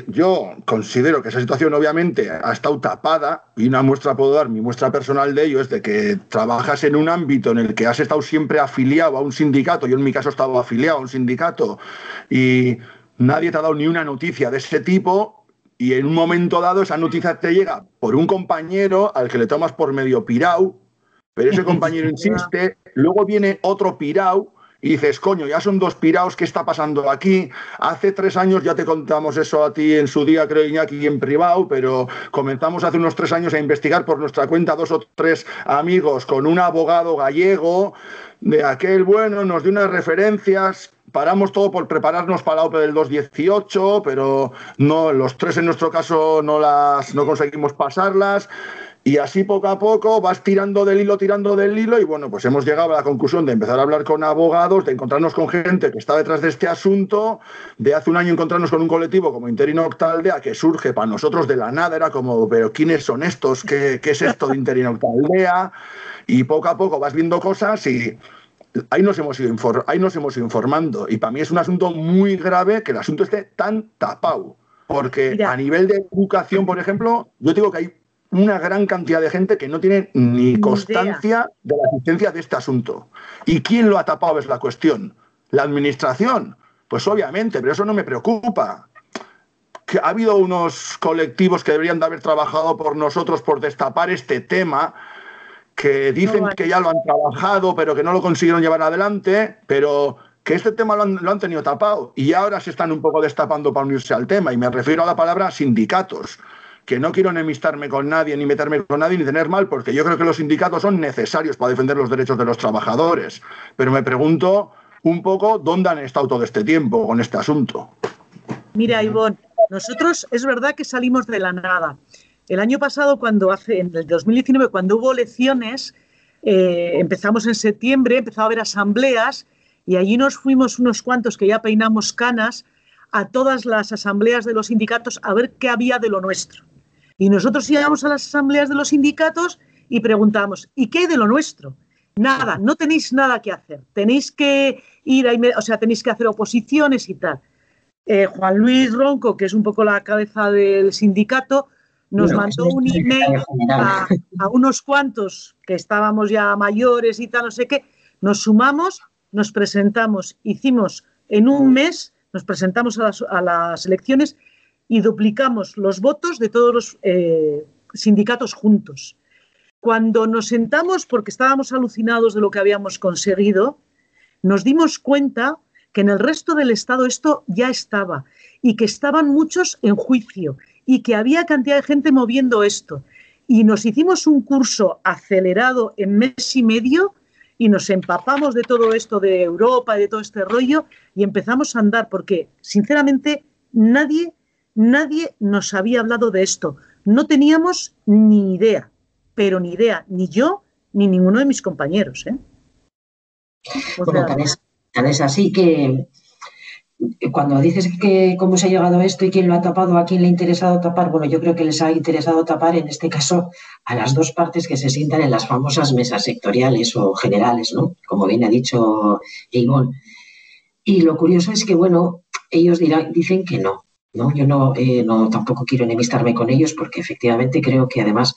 yo considero que esa situación obviamente ha estado tapada y una muestra puedo dar, mi muestra personal de ello es de que trabajas en un ámbito en el que has estado siempre afiliado a un sindicato, yo en mi caso he estado afiliado a un sindicato y nadie te ha dado ni una noticia de ese tipo y en un momento dado esa noticia te llega por un compañero al que le tomas por medio pirau, pero ese compañero insiste, luego viene otro pirau y dices, coño, ya son dos piraos, ¿qué está pasando aquí? Hace tres años ya te contamos eso a ti en su día, creo, Iñaki, en privado, pero comenzamos hace unos tres años a investigar por nuestra cuenta dos o tres amigos con un abogado gallego de aquel, bueno, nos dio unas referencias, paramos todo por prepararnos para la OPE del 218, pero no, los tres en nuestro caso no las no conseguimos pasarlas. Y así poco a poco vas tirando del hilo, tirando del hilo, y bueno, pues hemos llegado a la conclusión de empezar a hablar con abogados, de encontrarnos con gente que está detrás de este asunto, de hace un año encontrarnos con un colectivo como Interino Octaldea, que surge para nosotros de la nada, era como, pero ¿quiénes son estos? ¿Qué, qué es esto de Interino Octaldea? Y poco a poco vas viendo cosas y ahí nos hemos ido, ahí nos hemos ido informando. Y para mí es un asunto muy grave que el asunto esté tan tapado. Porque a nivel de educación, por ejemplo, yo digo que hay una gran cantidad de gente que no tiene ni constancia de la existencia de este asunto. ¿Y quién lo ha tapado es la cuestión? ¿La administración? Pues obviamente, pero eso no me preocupa. Que ha habido unos colectivos que deberían de haber trabajado por nosotros por destapar este tema, que dicen que ya lo han trabajado, pero que no lo consiguieron llevar adelante, pero que este tema lo han, tenido tapado y ahora se están un poco destapando para unirse al tema. Y me refiero a la palabra sindicatos, que no quiero enemistarme con nadie, ni meterme con nadie, ni tener mal, porque yo creo que los sindicatos son necesarios para defender los derechos de los trabajadores. Pero me pregunto un poco dónde han estado todo este tiempo con este asunto. Mira, Ivonne, nosotros es verdad que salimos de la nada. El año pasado, cuando hace, en el 2019, cuando hubo elecciones, eh, empezamos en septiembre, empezó a haber asambleas y allí nos fuimos unos cuantos que ya peinamos canas a todas las asambleas de los sindicatos a ver qué había de lo nuestro. Y nosotros íbamos a las asambleas de los sindicatos y preguntamos, ¿y qué hay de lo nuestro? Nada, no tenéis nada que hacer. Tenéis que ir, a, o sea, tenéis que hacer oposiciones y tal. Eh, Juan Luis Ronco, que es un poco la cabeza del sindicato, nos mandó un email a, unos cuantos que estábamos ya mayores y tal, no sé qué, nos sumamos, nos presentamos, hicimos en un mes, nos presentamos a las, elecciones y duplicamos los votos de todos los eh, sindicatos juntos. Cuando nos sentamos, porque estábamos alucinados de lo que habíamos conseguido, nos dimos cuenta que en el resto del Estado esto ya estaba y que estaban muchos en juicio y que había cantidad de gente moviendo esto. Y nos hicimos un curso acelerado en mes y medio y nos empapamos de todo esto de Europa, de todo este rollo y empezamos a andar porque, sinceramente, nadie, nadie nos había hablado de esto. No teníamos ni idea. pero ni idea, ni yo ni ninguno de mis compañeros. ¿eh? bueno, tal es, así que cuando dices que cómo se ha llegado a esto y quién lo ha tapado, a quién le ha interesado tapar, bueno, yo creo que les ha interesado tapar en este caso a las dos partes que se sientan en las famosas mesas sectoriales o generales, ¿no? Como bien ha dicho Ivonne. Y lo curioso es que, bueno, ellos dirán, dicen que no, ¿no? Yo no, eh, no tampoco quiero enemistarme con ellos porque efectivamente creo que además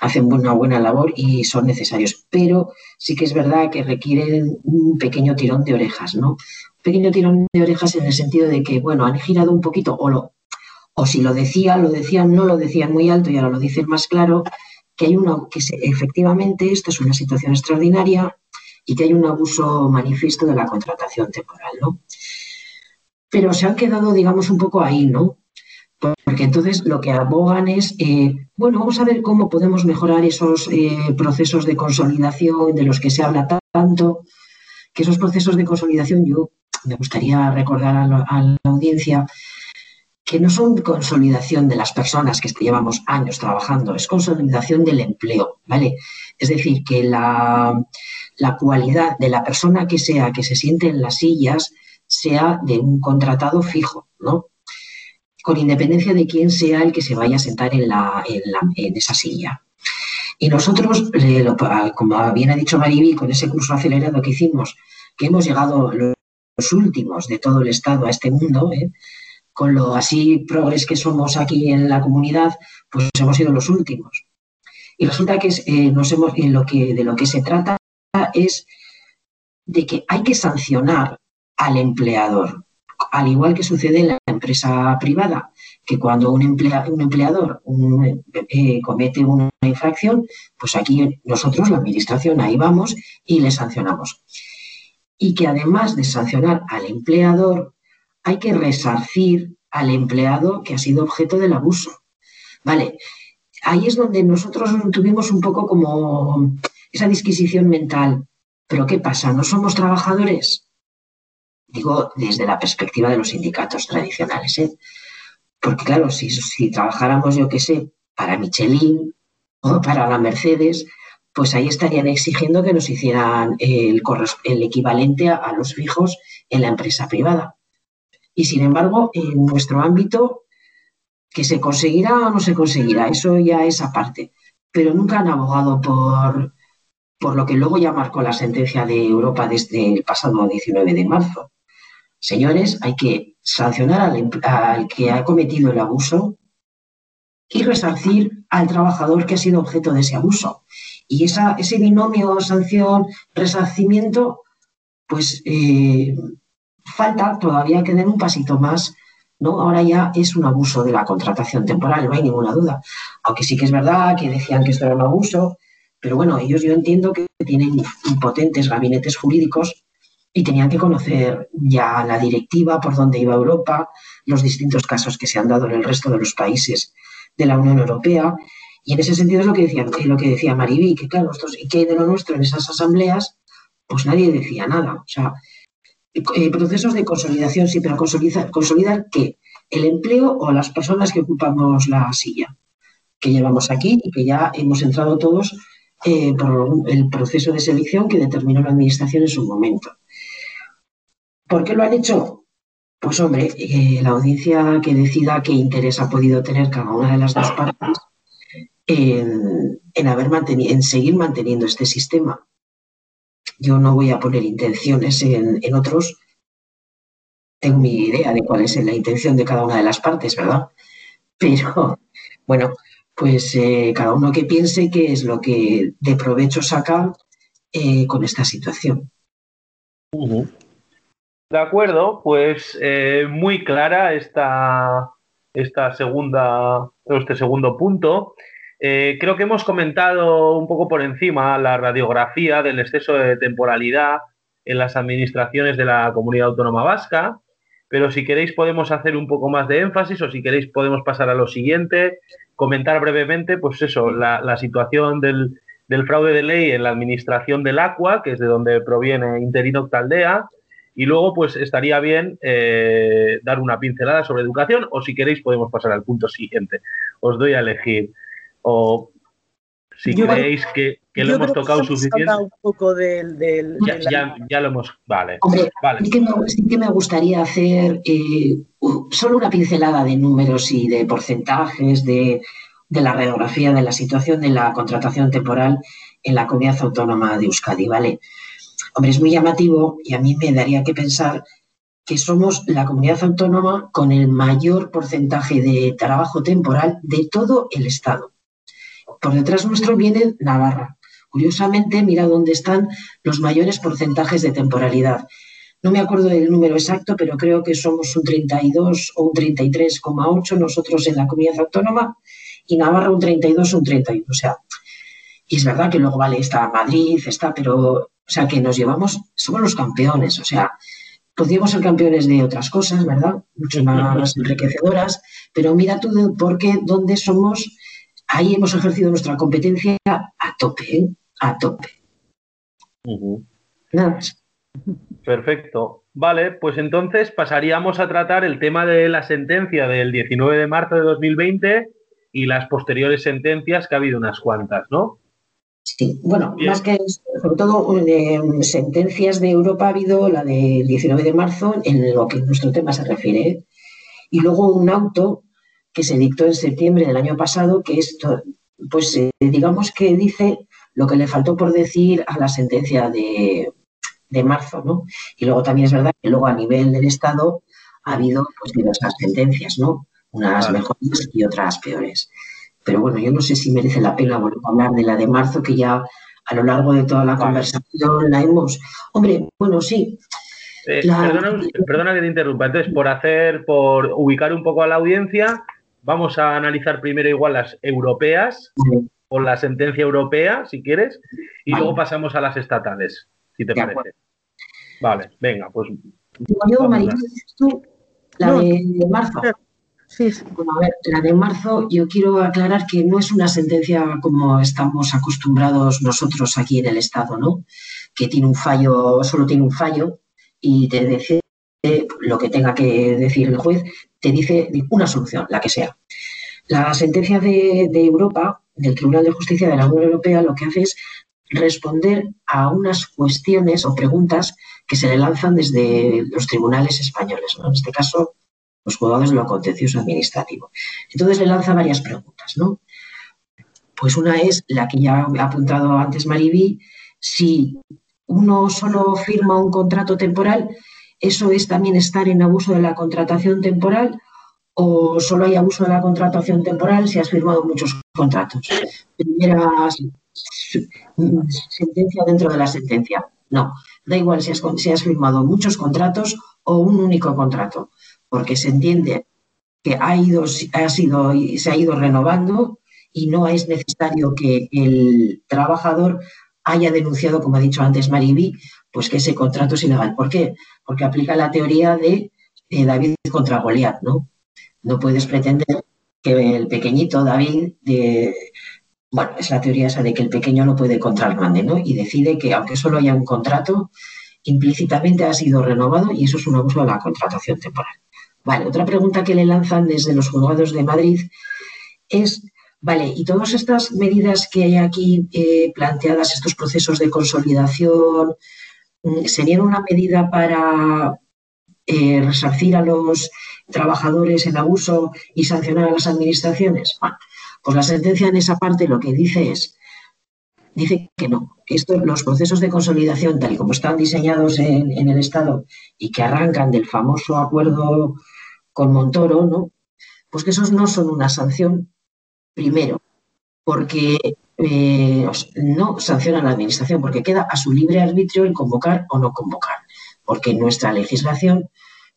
hacen una buena labor y son necesarios, pero sí que es verdad que requieren un pequeño tirón de orejas, ¿no? Pequeño tirón de orejas en el sentido de que, bueno, han girado un poquito o lo o si lo decían, lo decían, no lo decían muy alto y ahora lo dicen más claro, que hay una, que efectivamente esto es una situación extraordinaria y que hay un abuso manifiesto de la contratación temporal, ¿no? Pero se han quedado, digamos, un poco ahí, ¿no? Porque entonces lo que abogan es, eh, bueno, vamos a ver cómo podemos mejorar esos eh, procesos de consolidación de los que se habla tanto, que esos procesos de consolidación yo me gustaría recordar a la, audiencia que no son consolidación de las personas que llevamos años trabajando, es consolidación del empleo, ¿vale? Es decir, que la, la cualidad de la persona que sea que se siente en las sillas sea de un contratado fijo, ¿no? con independencia de quién sea el que se vaya a sentar en, la, en, esa silla. Y nosotros, eh, como bien ha dicho Mariby, con ese curso acelerado que hicimos, que hemos llegado los últimos de todo el Estado a este mundo, ¿eh? con lo así progres que somos aquí en la comunidad, pues hemos sido los últimos. Y resulta que eh, nos hemos, lo que, de lo que se trata es de que hay que sancionar al empleador al igual que sucede en la empresa privada, que cuando un, un empleador eh, comete una infracción, pues aquí nosotros, la administración, ahí vamos y le sancionamos. Y que además de sancionar al empleador, hay que resarcir al empleado que ha sido objeto del abuso. Vale, ahí es donde nosotros tuvimos un poco como esa disquisición mental. Pero ¿qué pasa? ¿No somos trabajadores? Digo desde la perspectiva de los sindicatos tradicionales. ¿eh? Porque claro, si, si trabajáramos, yo qué sé, para Michelin o para la Mercedes, pues ahí estarían exigiendo que nos hicieran el, equivalente a, los fijos en la empresa privada. Y sin embargo, en nuestro ámbito, que se conseguirá o no se conseguirá, eso ya es aparte. Pero nunca han abogado por, por lo que luego ya marcó la sentencia de Europa desde el pasado 19 de marzo, Señores, hay que sancionar al, que ha cometido el abuso y resarcir al trabajador que ha sido objeto de ese abuso. Y esa, ese binomio sanción-resarcimiento, pues eh, falta todavía que den un pasito más. ¿no? Ahora ya es un abuso de la contratación temporal, no hay ninguna duda. Aunque sí que es verdad que decían que esto era un abuso, pero bueno, ellos yo entiendo que tienen impotentes gabinetes jurídicos y tenían que conocer ya la directiva, por dónde iba Europa, los distintos casos que se han dado en el resto de los países de la Unión Europea. Y en ese sentido es lo que decía, lo que decía Mariví, que claro, ¿y qué hay de lo nuestro en esas asambleas? Pues nadie decía nada. O sea, eh, procesos de consolidación, sí, pero consolidar, consolidar qué? El empleo o las personas que ocupamos la silla que llevamos aquí y que ya hemos entrado todos eh, por el proceso de selección que determinó la Administración en su momento. ¿Por qué lo han hecho? Pues hombre, eh, la audiencia que decida qué interés ha podido tener cada una de las dos partes en, haber en seguir manteniendo este sistema. Yo no voy a poner intenciones en, otros. Tengo mi idea de cuál es la intención de cada una de las partes, ¿verdad? Pero, bueno, pues eh, cada uno que piense qué es lo que de provecho saca eh, con esta situación. De acuerdo, pues eh, muy clara esta, esta segunda, este segundo punto. Eh, creo que hemos comentado un poco por encima la radiografía del exceso de temporalidad en las administraciones de la comunidad autónoma vasca, pero si queréis podemos hacer un poco más de énfasis o si queréis podemos pasar a lo siguiente, comentar brevemente, pues eso, la, situación del, del fraude de ley en la administración del Aqua, que es de donde proviene Interino Octaldea, y luego, pues estaría bien eh, dar una pincelada sobre educación o si queréis podemos pasar al punto siguiente. Os doy a elegir. O si creéis que, lo hemos tocado suficiente. un poco del, ya, lo hemos. Vale. vale. Sí, que me, gustaría hacer eh, solo una pincelada de números y de porcentajes de, de la radiografía de la situación de la contratación temporal en la comunidad autónoma de Euskadi, ¿vale? Hombre, es muy llamativo y a mí me daría que pensar que somos la comunidad autónoma con el mayor porcentaje de trabajo temporal de todo el Estado. Por detrás nuestro viene Navarra. Curiosamente, mira dónde están los mayores porcentajes de temporalidad. No me acuerdo del número exacto, pero creo que somos un 32 o un 33,8 nosotros en la comunidad autónoma y Navarra un 32 o un 31. O sea, y es verdad que luego, vale, está Madrid, está, pero, o sea, que nos llevamos, somos los campeones, o sea, podríamos ser campeones de otras cosas, ¿verdad? Mucho más enriquecedoras, pero mira tú por qué, dónde somos, ahí hemos ejercido nuestra competencia a tope, ¿eh? a tope. Nada más. Perfecto. Vale, pues entonces pasaríamos a tratar el tema de la sentencia del 19 de marzo de 2020 y las posteriores sentencias, que ha habido unas cuantas, ¿no? Sí, bueno, más que sobre todo de sentencias de Europa ha habido la del 19 de marzo en lo que nuestro tema se refiere y luego un auto que se dictó en septiembre del año pasado que esto, pues eh, digamos que dice lo que le faltó por decir a la sentencia de, de, marzo, ¿no? Y luego también es verdad que luego a nivel del Estado ha habido pues diversas sentencias, ¿no? Unas mejores y otras peores. Pero bueno, yo no sé si merece la pena volver a hablar de la de marzo, que ya a lo largo de toda la conversación la hemos. Hombre, bueno, sí. Eh, perdona, que te interrumpa. Entonces, por hacer, por ubicar un poco a la audiencia, vamos a analizar primero igual las europeas o la sentencia europea, si quieres, y luego pasamos a las estatales, si te parece. Vale, venga, pues. Yo, tú, la de marzo. Sí, Bueno, a ver, la de marzo yo quiero aclarar que no es una sentencia como estamos acostumbrados nosotros aquí en el Estado, ¿no? Que tiene un fallo, solo tiene un fallo y te dice lo que tenga que decir el juez, te dice una solución, la que sea. La sentencia de, Europa, del Tribunal de Justicia de la Unión Europea, lo que hace es responder a unas cuestiones o preguntas que se le lanzan desde los tribunales españoles. En este caso, los juzgados de lo contencioso administrativo. Entonces le lanza varias preguntas, ¿no? Pues una es la que ya ha apuntado antes Maribí, si uno solo firma un contrato temporal, ¿eso es también estar en abuso de la contratación temporal o solo hay abuso de la contratación temporal si has firmado muchos contratos? Primera sentencia dentro de la sentencia. No, da igual si has, firmado muchos contratos o un único contrato porque se entiende que ha, ido, ha sido, se ha ido renovando y no es necesario que el trabajador haya denunciado, como ha dicho antes Mariby, pues que ese contrato es ilegal. ¿Por qué? Porque aplica la teoría de David contra Goliat, ¿no? No puedes pretender que el pequeñito David, de, bueno, es la teoría esa de que el pequeño no puede contra el grande, ¿no? Y decide que aunque solo haya un contrato, implícitamente ha sido renovado y eso es un abuso de la contratación temporal. Vale, otra pregunta que le lanzan desde los juzgados de Madrid es, vale, y todas estas medidas que hay aquí eh, planteadas, estos procesos de consolidación, mm, ¿serían una medida para eh, resarcir a los trabajadores en abuso y sancionar a las administraciones? Bueno, pues la sentencia en esa parte lo que dice es, dice que no, que estos, los procesos de consolidación, tal y como están diseñados en, en, el Estado y que arrancan del famoso acuerdo con Montoro, ¿no? Pues que esos no son una sanción, primero, porque eh, no sanciona a la Administración, porque queda a su libre arbitrio el convocar o no convocar, porque en nuestra legislación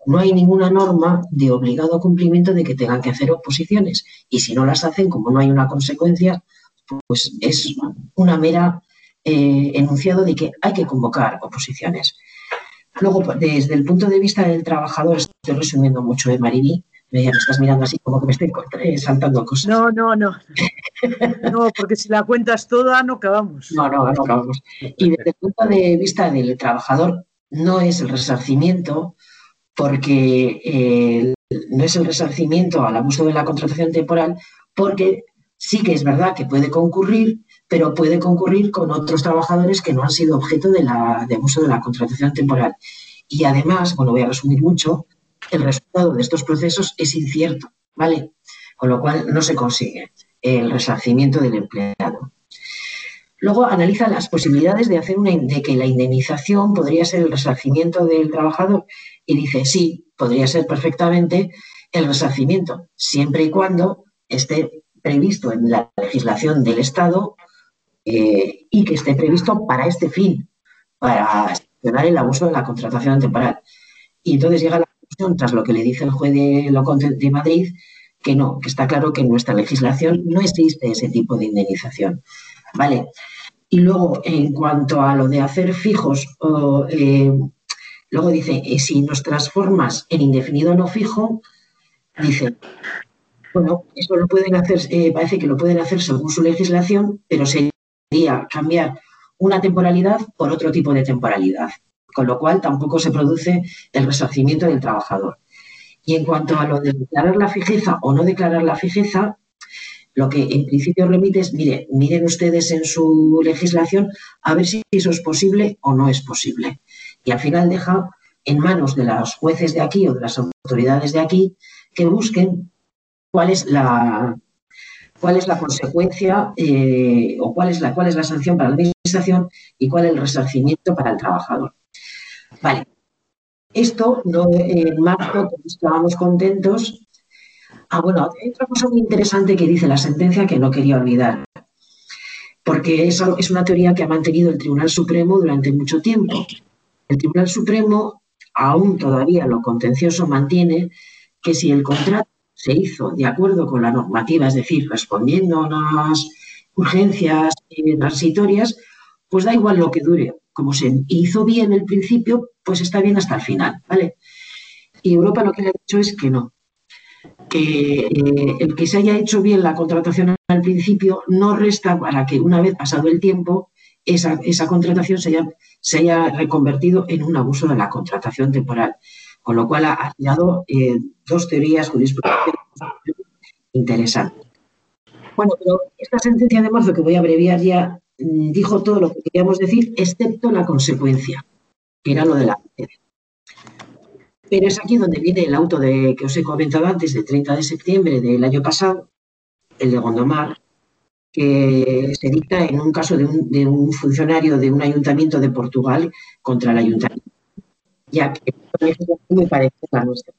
no hay ninguna norma de obligado cumplimiento de que tengan que hacer oposiciones. Y si no las hacen, como no hay una consecuencia, pues es una mera eh, enunciado de que hay que convocar oposiciones. Luego, desde el punto de vista del trabajador, estoy resumiendo mucho, ¿eh, Mariby? Me estás mirando así como que me estoy eh, saltando cosas. No, no, no. No, porque si la cuentas toda no acabamos. No, no, no acabamos. Y desde el punto de vista del trabajador, no es el resarcimiento, porque eh, no es el resarcimiento al abuso de la contratación temporal, porque sí que es verdad que puede concurrir, pero puede concurrir con otros trabajadores que no han sido objeto de, la, de abuso de la contratación temporal. Y además, bueno, voy a resumir mucho, el resultado de estos procesos es incierto, ¿vale? Con lo cual no se consigue el resarcimiento del empleado. Luego analiza las posibilidades de, hacer una, de que la indemnización podría ser el resarcimiento del trabajador y dice, sí, podría ser perfectamente el resarcimiento, siempre y cuando esté previsto en la legislación del Estado eh, y que esté previsto para este fin, para sancionar el abuso de la contratación temporal. Y entonces llega la conclusión, tras lo que le dice el juez de, de Madrid, que no, que está claro que en nuestra legislación no existe ese tipo de indemnización. ¿Vale? Y luego, en cuanto a lo de hacer fijos, eh, luego dice, eh, si nos transformas en indefinido no fijo, dice, bueno, eso lo pueden hacer, eh, parece que lo pueden hacer según su legislación, pero sería cambiar una temporalidad por otro tipo de temporalidad, con lo cual tampoco se produce el resarcimiento del trabajador. Y en cuanto a lo de declarar la fijeza o no declarar la fijeza, lo que en principio remite es, mire, miren ustedes en su legislación a ver si eso es posible o no es posible. Y al final deja en manos de los jueces de aquí o de las autoridades de aquí que busquen cuál es la, cuál es la consecuencia eh, o cuál es, la, cuál es la sanción para la administración y cuál es el resarcimiento para el trabajador. Vale. Esto no en marzo estábamos contentos Ah, bueno, hay otra cosa muy interesante que dice la sentencia que no quería olvidar, porque es, es una teoría que ha mantenido el Tribunal Supremo durante mucho tiempo. El Tribunal Supremo, aún todavía lo contencioso, mantiene que si el contrato se hizo de acuerdo con la normativa, es decir, respondiendo a las urgencias eh, transitorias, pues da igual lo que dure. Como se hizo bien el principio, pues está bien hasta el final, ¿vale? Y Europa lo que le ha dicho es que no, que eh, el que se haya hecho bien la contratación al principio no resta para que una vez pasado el tiempo esa, contratación se haya, reconvertido en un abuso de la contratación temporal. Con lo cual ha, dado eh, dos teorías jurisprudenciales interesantes. Bueno, pero esta sentencia de marzo que voy a abreviar ya dijo todo lo que queríamos decir, excepto la consecuencia, que era lo de la pero es aquí donde viene el auto de, que os he comentado antes, del 30 de septiembre del año pasado, el de Gondomar, que se dicta en un caso de un, funcionario de un ayuntamiento de Portugal contra el ayuntamiento, ya que parecida a la nuestra.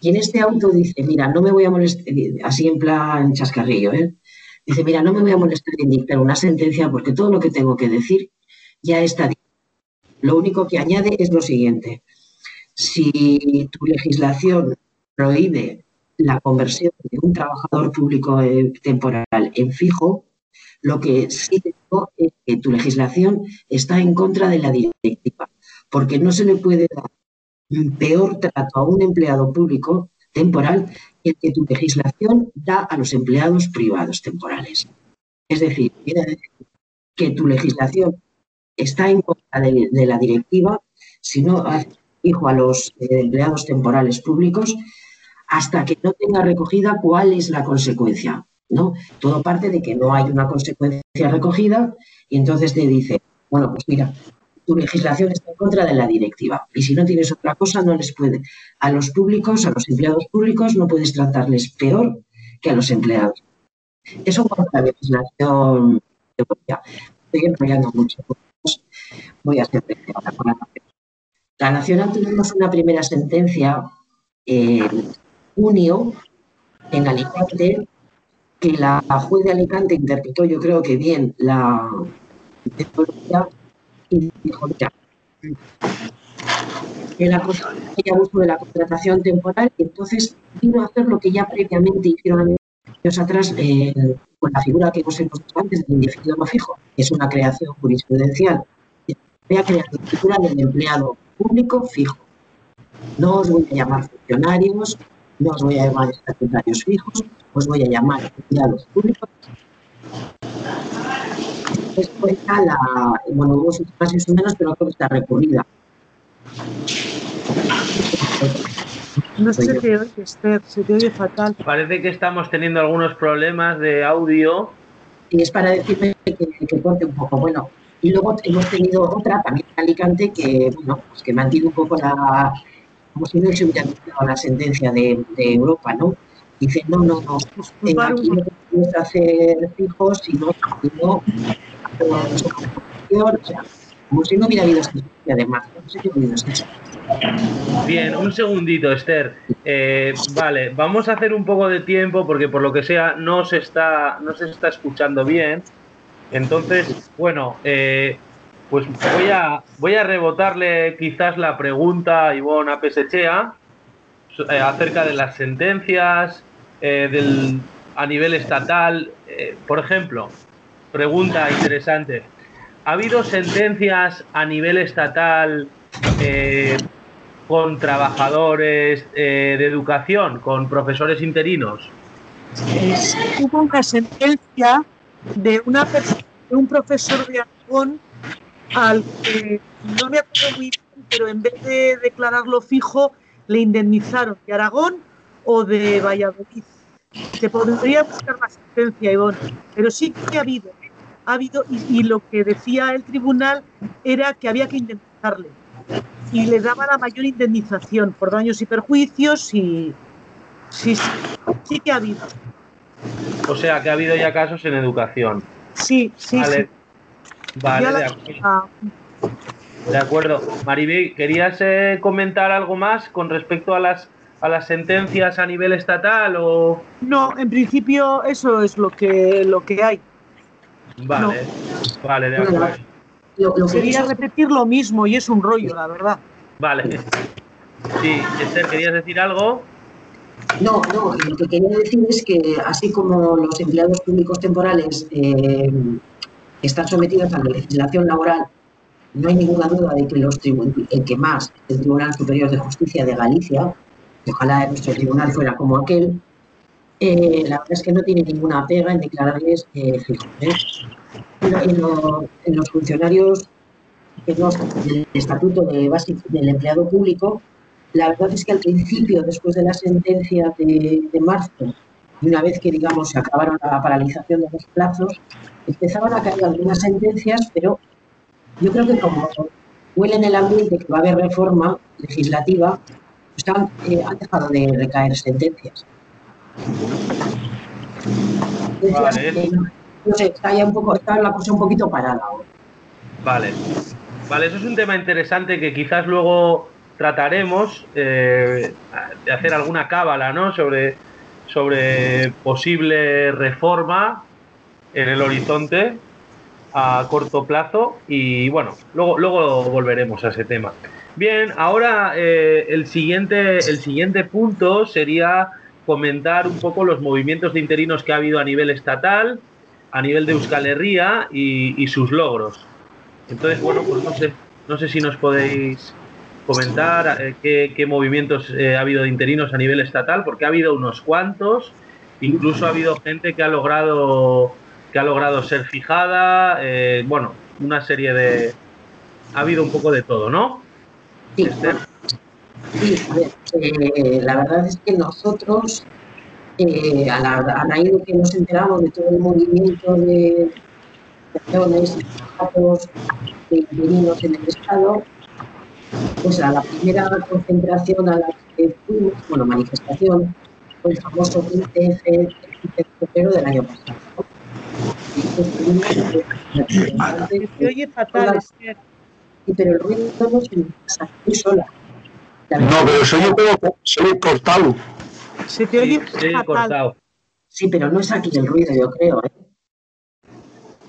Y en este auto dice, mira, no me voy a molestar, así en plan chascarrillo, ¿eh? Dice, mira, no me voy a molestar en dictar una sentencia porque todo lo que tengo que decir ya está dicho. Lo único que añade es lo siguiente, si tu legislación prohíbe la conversión de un trabajador público eh, temporal en fijo, lo que sí digo es que tu legislación está en contra de la directiva, porque no se le puede dar peor trato a un empleado público temporal que que tu legislación da a los empleados privados temporales. Es decir, que tu legislación está en contra de, la directiva si no a los eh, empleados temporales públicos hasta que no tenga recogida cuál es la consecuencia. ¿no? Todo parte de que no hay una consecuencia recogida y entonces te dice, bueno, pues mira, tu legislación está en contra de la directiva y si no tienes otra cosa no les puede. A los públicos, a los empleados públicos no puedes tratarles peor que a los empleados. Eso cuanto la legislación Estoy empleando mucho. Voy a ser con la la Nacional tuvimos una primera sentencia en junio en Alicante que la juez de Alicante interpretó, yo creo que bien, la y dijo, el abuso de la contratación temporal, entonces vino a hacer lo que ya previamente hicieron años atrás eh, con la figura que hemos visto antes del indefinido no fijo, que es una creación jurisprudencial. Voy a crear la figura del empleado público fijo. No os voy a llamar funcionarios, no os voy a llamar estatutarios fijos, os voy a llamar empleados públicos. Está la, bueno, hubo sus más y menos, pero creo que está recurrida. No se te oye, Esther, se te oye fatal. Parece que estamos teniendo algunos problemas de audio y es para decirme que, que corte un poco. Bueno, y luego hemos tenido otra también en Alicante que, bueno, pues que mantiene un poco la, como si no se hubiera la sentencia de, de, Europa, ¿no? Dice, no, no, no, eh, aquí no puedes hacer fijos, sino, sino o sea, como si no hubiera habido sentencia de más, no sé qué ha habido Bien, un segundito, Esther. Eh, vale, vamos a hacer un poco de tiempo porque por lo que sea no se está, no se está escuchando bien. Entonces, bueno, eh, pues voy a, voy a rebotarle quizás la pregunta a Ivonne Apesechea eh, acerca de las sentencias del, a nivel estatal. por ejemplo, pregunta interesante. ¿Ha habido sentencias a nivel estatal con trabajadores eh, de educación, con profesores interinos? hubo una sentencia de, una de un profesor de Aragón al que no me acuerdo muy bien, pero en vez de declararlo fijo, le indemnizaron de Aragón o de Valladolid. Se podría buscar la sentencia, Ivonne, pero sí que ha habido. Ha habido y, y lo que decía el tribunal era que había que indemnizarle y le daba la mayor indemnización por daños y perjuicios y sí, sí, sí que ha habido. O sea, que ha habido ya casos en educación. Sí, sí. Vale, sí. vale de, acuerdo. de acuerdo. Maribel, ¿querías eh, comentar algo más con respecto a las a las sentencias a nivel estatal o no en principio eso es lo que lo que hay vale no. vale de acuerdo lo, lo Quería repetir lo mismo y es un rollo, la verdad. Vale. Sí, Esther, ¿querías decir algo? No, no, lo que quería decir es que así como los empleados públicos temporales eh, están sometidos a la legislación laboral, no hay ninguna duda de que los el que más, el Tribunal Superior de Justicia de Galicia, ojalá nuestro tribunal fuera como aquel, eh, la verdad es que no tiene ninguna pega en declararles eh, fijos. ¿eh? en, lo, en los funcionarios del Estatuto de del Empleado Público, la verdad es que al principio, después de la sentencia de, marzo, y una vez que, digamos, se acabaron la paralización de los plazos, empezaban a caer algunas sentencias, pero yo creo que como huele en el ambiente que va a haber reforma legislativa, pues han dejado de recaer sentencias. Vale. Que, no sé, está ya un poco, está la cosa un poquito parada. Vale. Vale, eso es un tema interesante que quizás luego trataremos eh, de hacer alguna cábala, ¿no? Sobre, sobre posible reforma en el horizonte a corto plazo y bueno, luego, luego volveremos a ese tema. Bien, ahora eh, el, siguiente, el siguiente punto sería comentar un poco los movimientos de interinos que ha habido a nivel estatal, a nivel de Euskal Herria y, y sus logros. Entonces, bueno, pues no sé, no sé si nos podéis comentar eh, qué, qué, movimientos eh, ha habido de interinos a nivel estatal, porque ha habido unos cuantos, incluso ha habido gente que ha logrado que ha logrado ser fijada, eh, bueno, una serie de ha habido un poco de todo, ¿no? Sí, sí a ver, eh, la verdad es que nosotros eh, a, la, a de que nos enteramos de todo el movimiento de personas y datos de interinos en el Estado, pues a la primera concentración a la que fuimos, bueno, manifestación, fue el famoso 15F, el 15 de febrero del año pasado. Se oye fatal, pero el ruido no se me pasa, estoy sola. No, pero soy un poco soy cortado. Se te oye Sí, cortado. Sí, pero no es aquí el ruido, yo creo. ¿eh?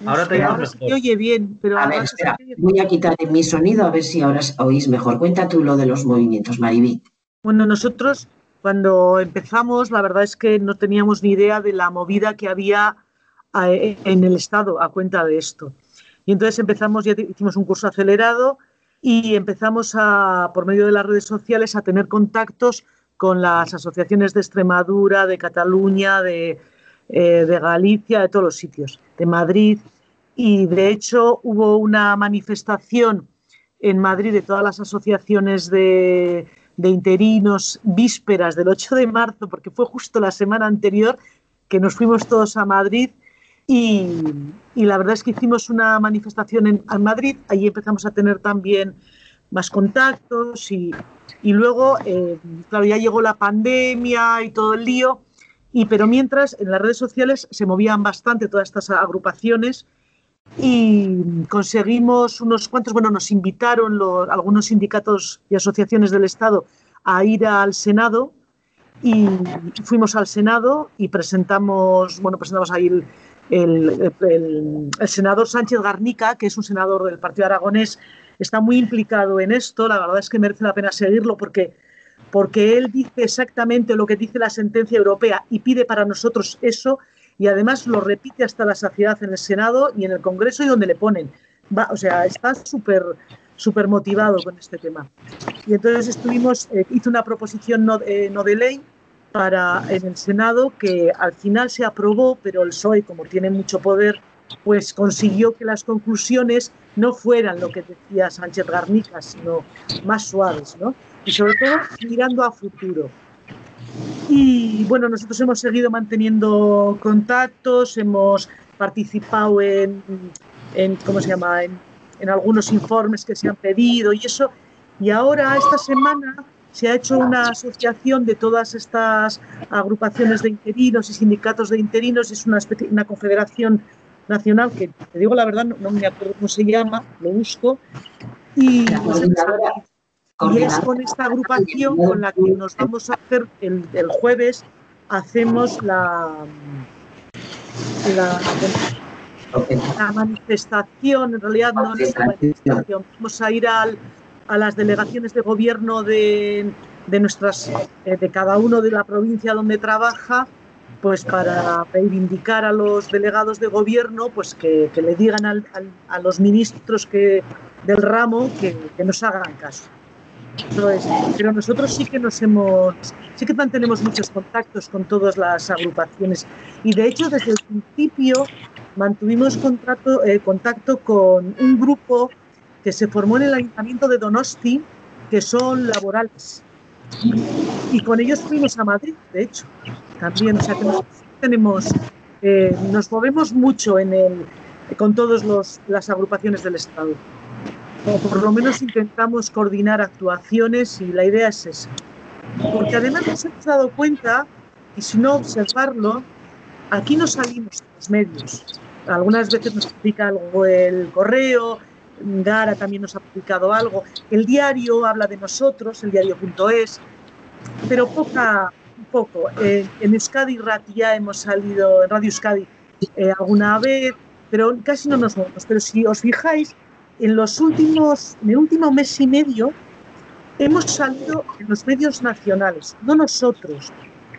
Ahora te Ahora se te oye bien, pero A ver, espera, se te oye- voy a quitar mi sonido a ver si ahora oís mejor. Cuenta tú lo de los movimientos, Maribí. Bueno, nosotros cuando empezamos, la verdad es que no teníamos ni idea de la movida que había eh, en el Estado a cuenta de esto. Y entonces empezamos, ya hicimos un curso acelerado y empezamos a, por medio de las redes sociales, a tener contactos con las asociaciones de Extremadura, de Cataluña, de, eh, de Galicia, de todos los sitios, de Madrid. Y de hecho hubo una manifestación en Madrid de todas las asociaciones de, de interinos vísperas del 8 de marzo, porque fue justo la semana anterior que nos fuimos todos a Madrid Y, la verdad es que hicimos una manifestación en, Madrid, allí empezamos a tener también más contactos y, luego, eh, claro, ya llegó la pandemia y todo el lío, y, pero mientras en las redes sociales se movían bastante todas estas agrupaciones y conseguimos unos cuantos, bueno, nos invitaron algunos sindicatos y asociaciones del Estado a ir al Senado y fuimos al Senado y presentamos, bueno, presentamos ahí el, el, senador Sánchez Garnica, que es un senador del Partido Aragonés, está muy implicado en esto, la verdad es que merece la pena seguirlo porque, porque él dice exactamente lo que dice la sentencia europea y pide para nosotros eso y además lo repite hasta la saciedad en el Senado y en el Congreso y donde le ponen. Va, o sea, está súper súper motivado con este tema. Y entonces estuvimos, eh, hizo una proposición no, eh, no, de ley para en el Senado que al final se aprobó, pero el PSOE, como tiene mucho poder, pues consiguió que las conclusiones no fueran lo que decía Sánchez Garnica, sino más suaves, ¿no? Y sobre todo mirando a futuro. Y bueno, nosotros hemos seguido manteniendo contactos, hemos participado en, en ¿cómo se llama?, en en algunos informes que se han pedido y eso. Y ahora, esta semana, se ha hecho una asociación de todas estas agrupaciones de interinos y sindicatos de interinos, es una, especie, una confederación nacional que, te digo la verdad, no, me acuerdo cómo se llama, lo busco, y, es con esta agrupación con la que nos vamos a hacer el, el jueves, hacemos la, la la manifestación, en realidad no es una manifestación. Vamos a ir al, a las delegaciones de gobierno de, de nuestras, eh, de cada uno de la provincia donde trabaja, pues para reivindicar a los delegados de gobierno, pues que, que le digan al, a los ministros que, del ramo que, que nos hagan caso. pero nosotros sí que nos hemos, sí que mantenemos muchos contactos con todas las agrupaciones y de hecho desde el principio mantuvimos contacto, eh, contacto con un grupo que se formó en el ayuntamiento de Donosti, que son laborales. Y con ellos fuimos a Madrid, de hecho, también. O sea que tenemos, eh, nos movemos mucho en el, con todas las agrupaciones del Estado. O por lo menos intentamos coordinar actuaciones y la idea es esa. Porque además nos hemos dado cuenta, y si no observarlo, aquí no salimos en los medios algunas veces nos explica algo el correo, Gara también nos ha publicado algo, el diario habla de nosotros, el diario.es, pero poca, poco. Eh, en Euskadi ya hemos salido, en Radio Euskadi eh, alguna vez, pero casi no nos movemos. Pero si os fijáis, en los últimos, en el último mes y medio, hemos salido en los medios nacionales, no nosotros,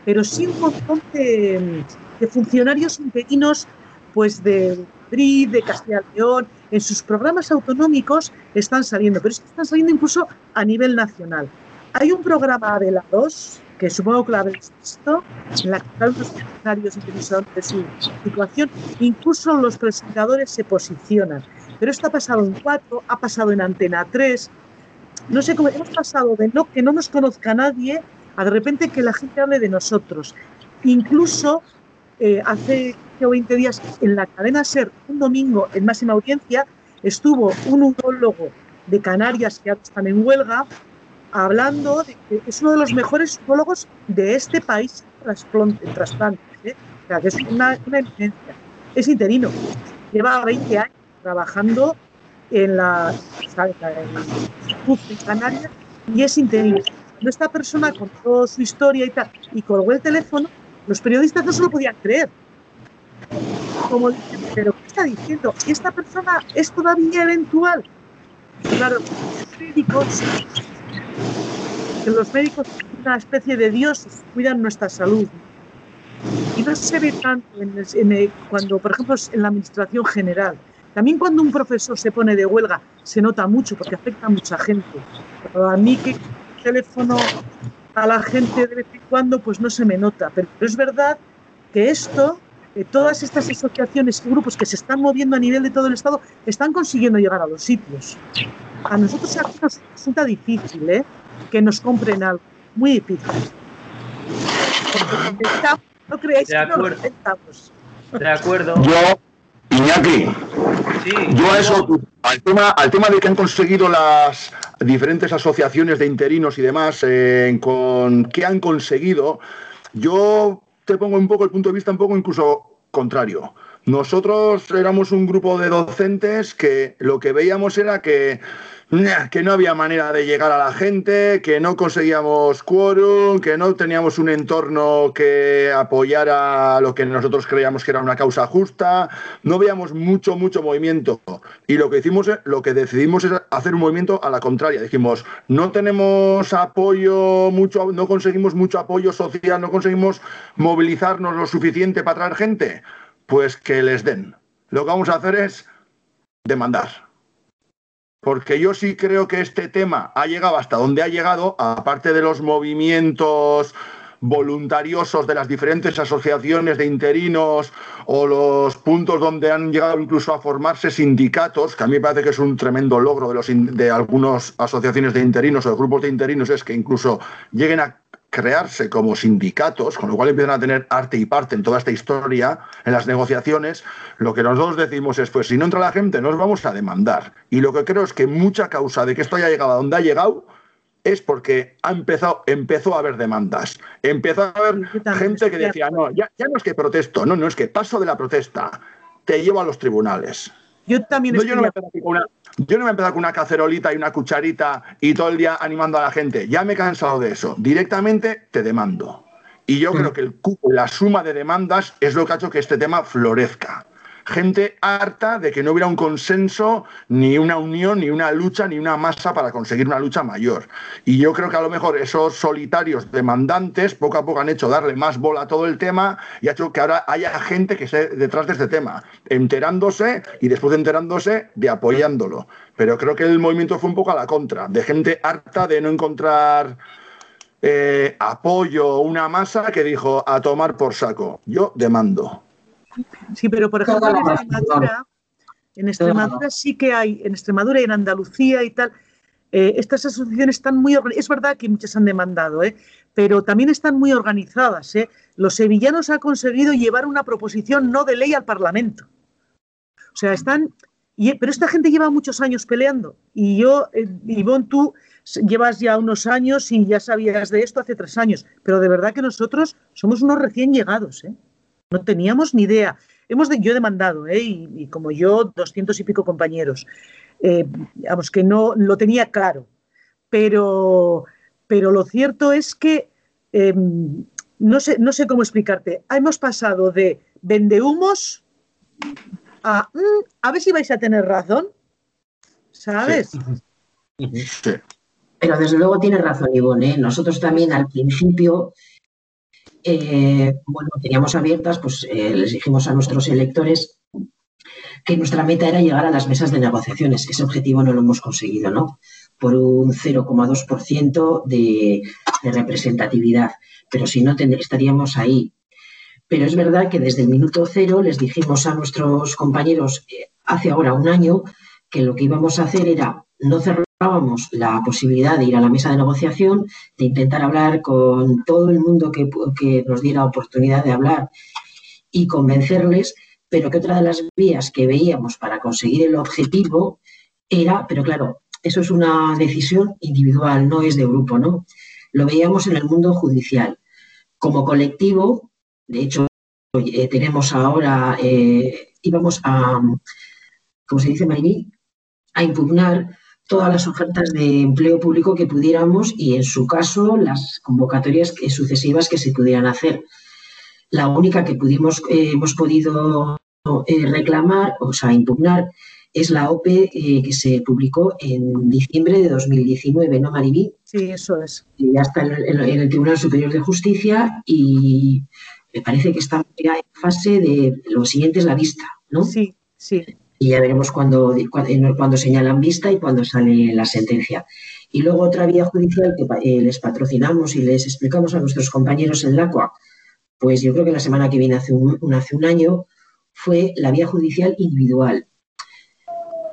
pero sí un montón de, de funcionarios interinos pues de Madrid, de Castilla y León, en sus programas autonómicos están saliendo, pero es que están saliendo incluso a nivel nacional. Hay un programa de la 2, que supongo que lo habéis visto, en la que están los funcionarios interesados de su situación, incluso los presentadores se posicionan. Pero esto ha pasado en 4, ha pasado en Antena 3, no sé cómo hemos pasado de no, que no nos conozca nadie a de repente que la gente hable de nosotros. Incluso eh, hace 20 días en la cadena SER, un domingo en máxima audiencia, estuvo un urologo de Canarias que ahora están en huelga, hablando de que es uno de los mejores urologos de este país en trasplantes. ¿eh? O sea, que es una, una. Es interino. Lleva 20 años trabajando en la, en Canarias y es interino. Esta persona contó su historia y tal y colgó el teléfono, los periodistas no se lo podían creer. Como dicen, ¿pero qué está diciendo? ¿Y esta persona es todavía eventual? Claro, los médicos, que los médicos son una especie de dioses, cuidan nuestra salud. Y no se ve tanto cuando, por ejemplo, en la administración general. También cuando un profesor se pone de huelga se nota mucho porque afecta a mucha gente. Pero a mí que el teléfono a la gente de vez en cuando pues no se me nota. Pero es verdad que esto todas estas asociaciones y grupos que se están moviendo a nivel de todo el Estado están consiguiendo llegar a los sitios. A nosotros aquí nos resulta difícil ¿eh? que nos compren algo, muy difícil. no creáis de que acuerdo. no lo intentamos. De acuerdo. Yo, Iñaki, yo a eso, al tema, al tema de que han conseguido las diferentes asociaciones de interinos y demás, eh, con qué han conseguido, yo te pongo un poco el punto de vista un poco incluso contrario. Nosotros éramos un grupo de docentes que lo que veíamos era que que no había manera de llegar a la gente, que no conseguíamos quórum, que no teníamos un entorno que apoyara lo que nosotros creíamos que era una causa justa, no veíamos mucho, mucho movimiento. Y lo que, hicimos, lo que decidimos es hacer un movimiento a la contraria. Dijimos, no tenemos apoyo, mucho, no conseguimos mucho apoyo social, no conseguimos movilizarnos lo suficiente para traer gente, pues que les den. Lo que vamos a hacer es demandar porque yo sí creo que este tema ha llegado hasta donde ha llegado, aparte de los movimientos voluntariosos de las diferentes asociaciones de interinos o los puntos donde han llegado incluso a formarse sindicatos, que a mí me parece que es un tremendo logro de, de algunas asociaciones de interinos o de grupos de interinos, es que incluso lleguen a crearse como sindicatos, con lo cual empiezan a tener arte y parte en toda esta historia, en las negociaciones, lo que nosotros decimos es, pues si no entra la gente, nos vamos a demandar. Y lo que creo es que mucha causa de que esto haya llegado a donde ha llegado es porque ha empezado, empezó a haber demandas. Empezó a haber gente que decía, no, ya, ya no es que protesto, no, no es que paso de la protesta, te llevo a los tribunales. Yo también no, yo no me yo no me he empezado con una cacerolita y una cucharita y todo el día animando a la gente. Ya me he cansado de eso. Directamente te demando. Y yo creo que el, la suma de demandas es lo que ha hecho que este tema florezca gente harta de que no hubiera un consenso, ni una unión, ni una lucha, ni una masa para conseguir una lucha mayor. Y yo creo que a lo mejor esos solitarios demandantes poco a poco han hecho darle más bola a todo el tema y ha hecho que ahora haya gente que esté detrás de este tema, enterándose y después de enterándose, de apoyándolo. Pero creo que el movimiento fue un poco a la contra, de gente harta de no encontrar eh, apoyo, una masa que dijo a tomar por saco. Yo demando. Sí, pero por ejemplo en Extremadura, en Extremadura sí que hay, en Extremadura y en Andalucía y tal, eh, estas asociaciones están muy Es verdad que muchas han demandado, ¿eh? pero también están muy organizadas. ¿eh? Los sevillanos han conseguido llevar una proposición no de ley al Parlamento. O sea, están. pero esta gente lleva muchos años peleando. Y yo, eh, Ivonne, tú llevas ya unos años y ya sabías de esto hace tres años. Pero de verdad que nosotros somos unos recién llegados. ¿eh? No teníamos ni idea. Hemos de, yo he demandado, ¿eh? y, como yo, doscientos y pico compañeros. Eh, vamos, que no lo tenía claro. Pero, pero lo cierto es que em, no, sé, no sé cómo explicarte. Hemos pasado de vendehumos a mm, a ver si vais a tener razón. ¿Sabes? Pero desde luego tiene razón, Ivonne. ¿eh? Nosotros también al principio eh, bueno, teníamos abiertas, pues eh, les dijimos a nuestros electores que nuestra meta era llegar a las mesas de negociaciones. Ese objetivo no lo hemos conseguido, ¿no? Por un 0,2% de, de, representatividad. Pero si no, estaríamos ahí. Pero es verdad que desde el minuto cero les dijimos a nuestros compañeros eh, hace ahora un año que lo que íbamos a hacer era no cerrar la posibilidad de ir a la mesa de negociación, de intentar hablar con todo el mundo que, nos diera oportunidad de hablar y convencerles, pero que otra de las vías que veíamos para conseguir el objetivo era, pero claro, eso es una decisión individual, no es de grupo, ¿no? Lo veíamos en el mundo judicial. Como colectivo, de hecho, eh, tenemos ahora, eh, íbamos a, ¿cómo se dice, Marini? A impugnar todas las ofertas de empleo público que pudiéramos y, en su caso, las convocatorias sucesivas que se pudieran hacer. La única que pudimos, eh, hemos podido eh, reclamar, o sea, impugnar, es la OPE eh, que se publicó en diciembre de 2019, ¿no, Maribí? Sí, eso es. Y ya está en, el Tribunal Superior de Justicia y me parece que está en fase de lo siguiente es la vista, ¿no? Sí, sí y ya veremos cuándo, cuando, señalan vista y cuándo sale la sentencia. Y luego otra vía judicial que eh, les patrocinamos y les explicamos a nuestros compañeros en LACUA, pues yo creo que la semana que viene, hace un, hace un año, fue la vía judicial individual.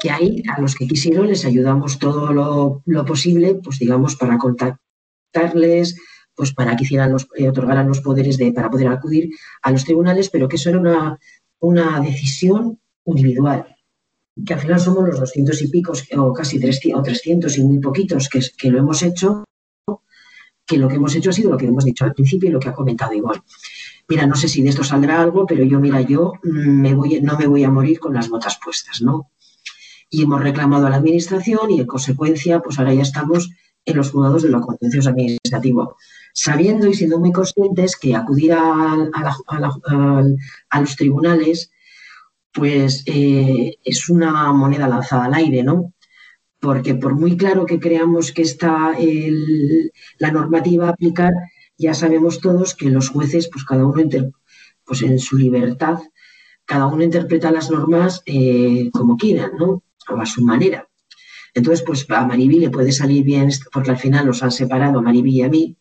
Que ahí a los que quisieron les ayudamos todo lo, posible, pues digamos, para contactarles, pues para que hicieran los, eh, otorgaran los poderes de, para poder acudir a los tribunales, pero que eso era una, una decisión individual, que al final somos los 200 y picos o casi 300, o 300 y muy poquitos que, lo hemos hecho, que lo que hemos hecho ha sido lo que hemos dicho al principio y lo que ha comentado igual. Mira, no sé si de esto saldrá algo, pero yo, mira, yo me voy, no me voy a morir con las botas puestas, ¿no? Y hemos reclamado a la Administración y en consecuencia, pues ahora ya estamos en los juzgados de lo contencioso administrativo, sabiendo y siendo muy conscientes que acudir a, los tribunales pues eh, es una moneda lanzada al aire, ¿no? Porque por muy claro que creamos que está la normativa a aplicar, ya sabemos todos que los jueces, pues cada uno, pues en su libertad, cada uno interpreta las normas eh, como quieran, ¿no? O a su manera. Entonces, pues a Mariby le puede salir bien, porque al final nos han separado a Mariby y a mí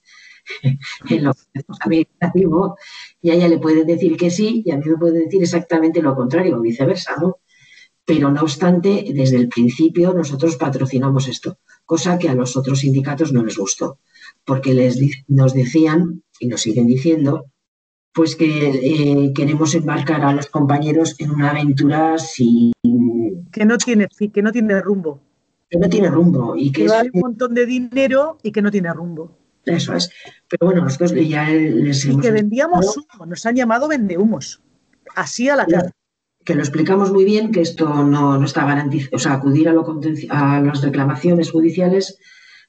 en lo administrativo, y a ella le puede decir que sí, y a mí me puede decir exactamente lo contrario, o viceversa, ¿no? Pero no obstante, desde el principio nosotros patrocinamos esto, cosa que a los otros sindicatos no les gustó, porque les, nos decían, y nos siguen diciendo, pues que eh, queremos embarcar a los compañeros en una aventura sin... Que no tiene, que no tiene rumbo que no tiene rumbo. Y que, vale un montón de dinero y que no tiene rumbo. Eso es. Pero bueno, nosotros ya les Y que vendíamos humo, nos han llamado vendehumos. Así a la cara. Que lo explicamos muy bien, que esto no, está garantizado, o sea, acudir a, lo, a las reclamaciones judiciales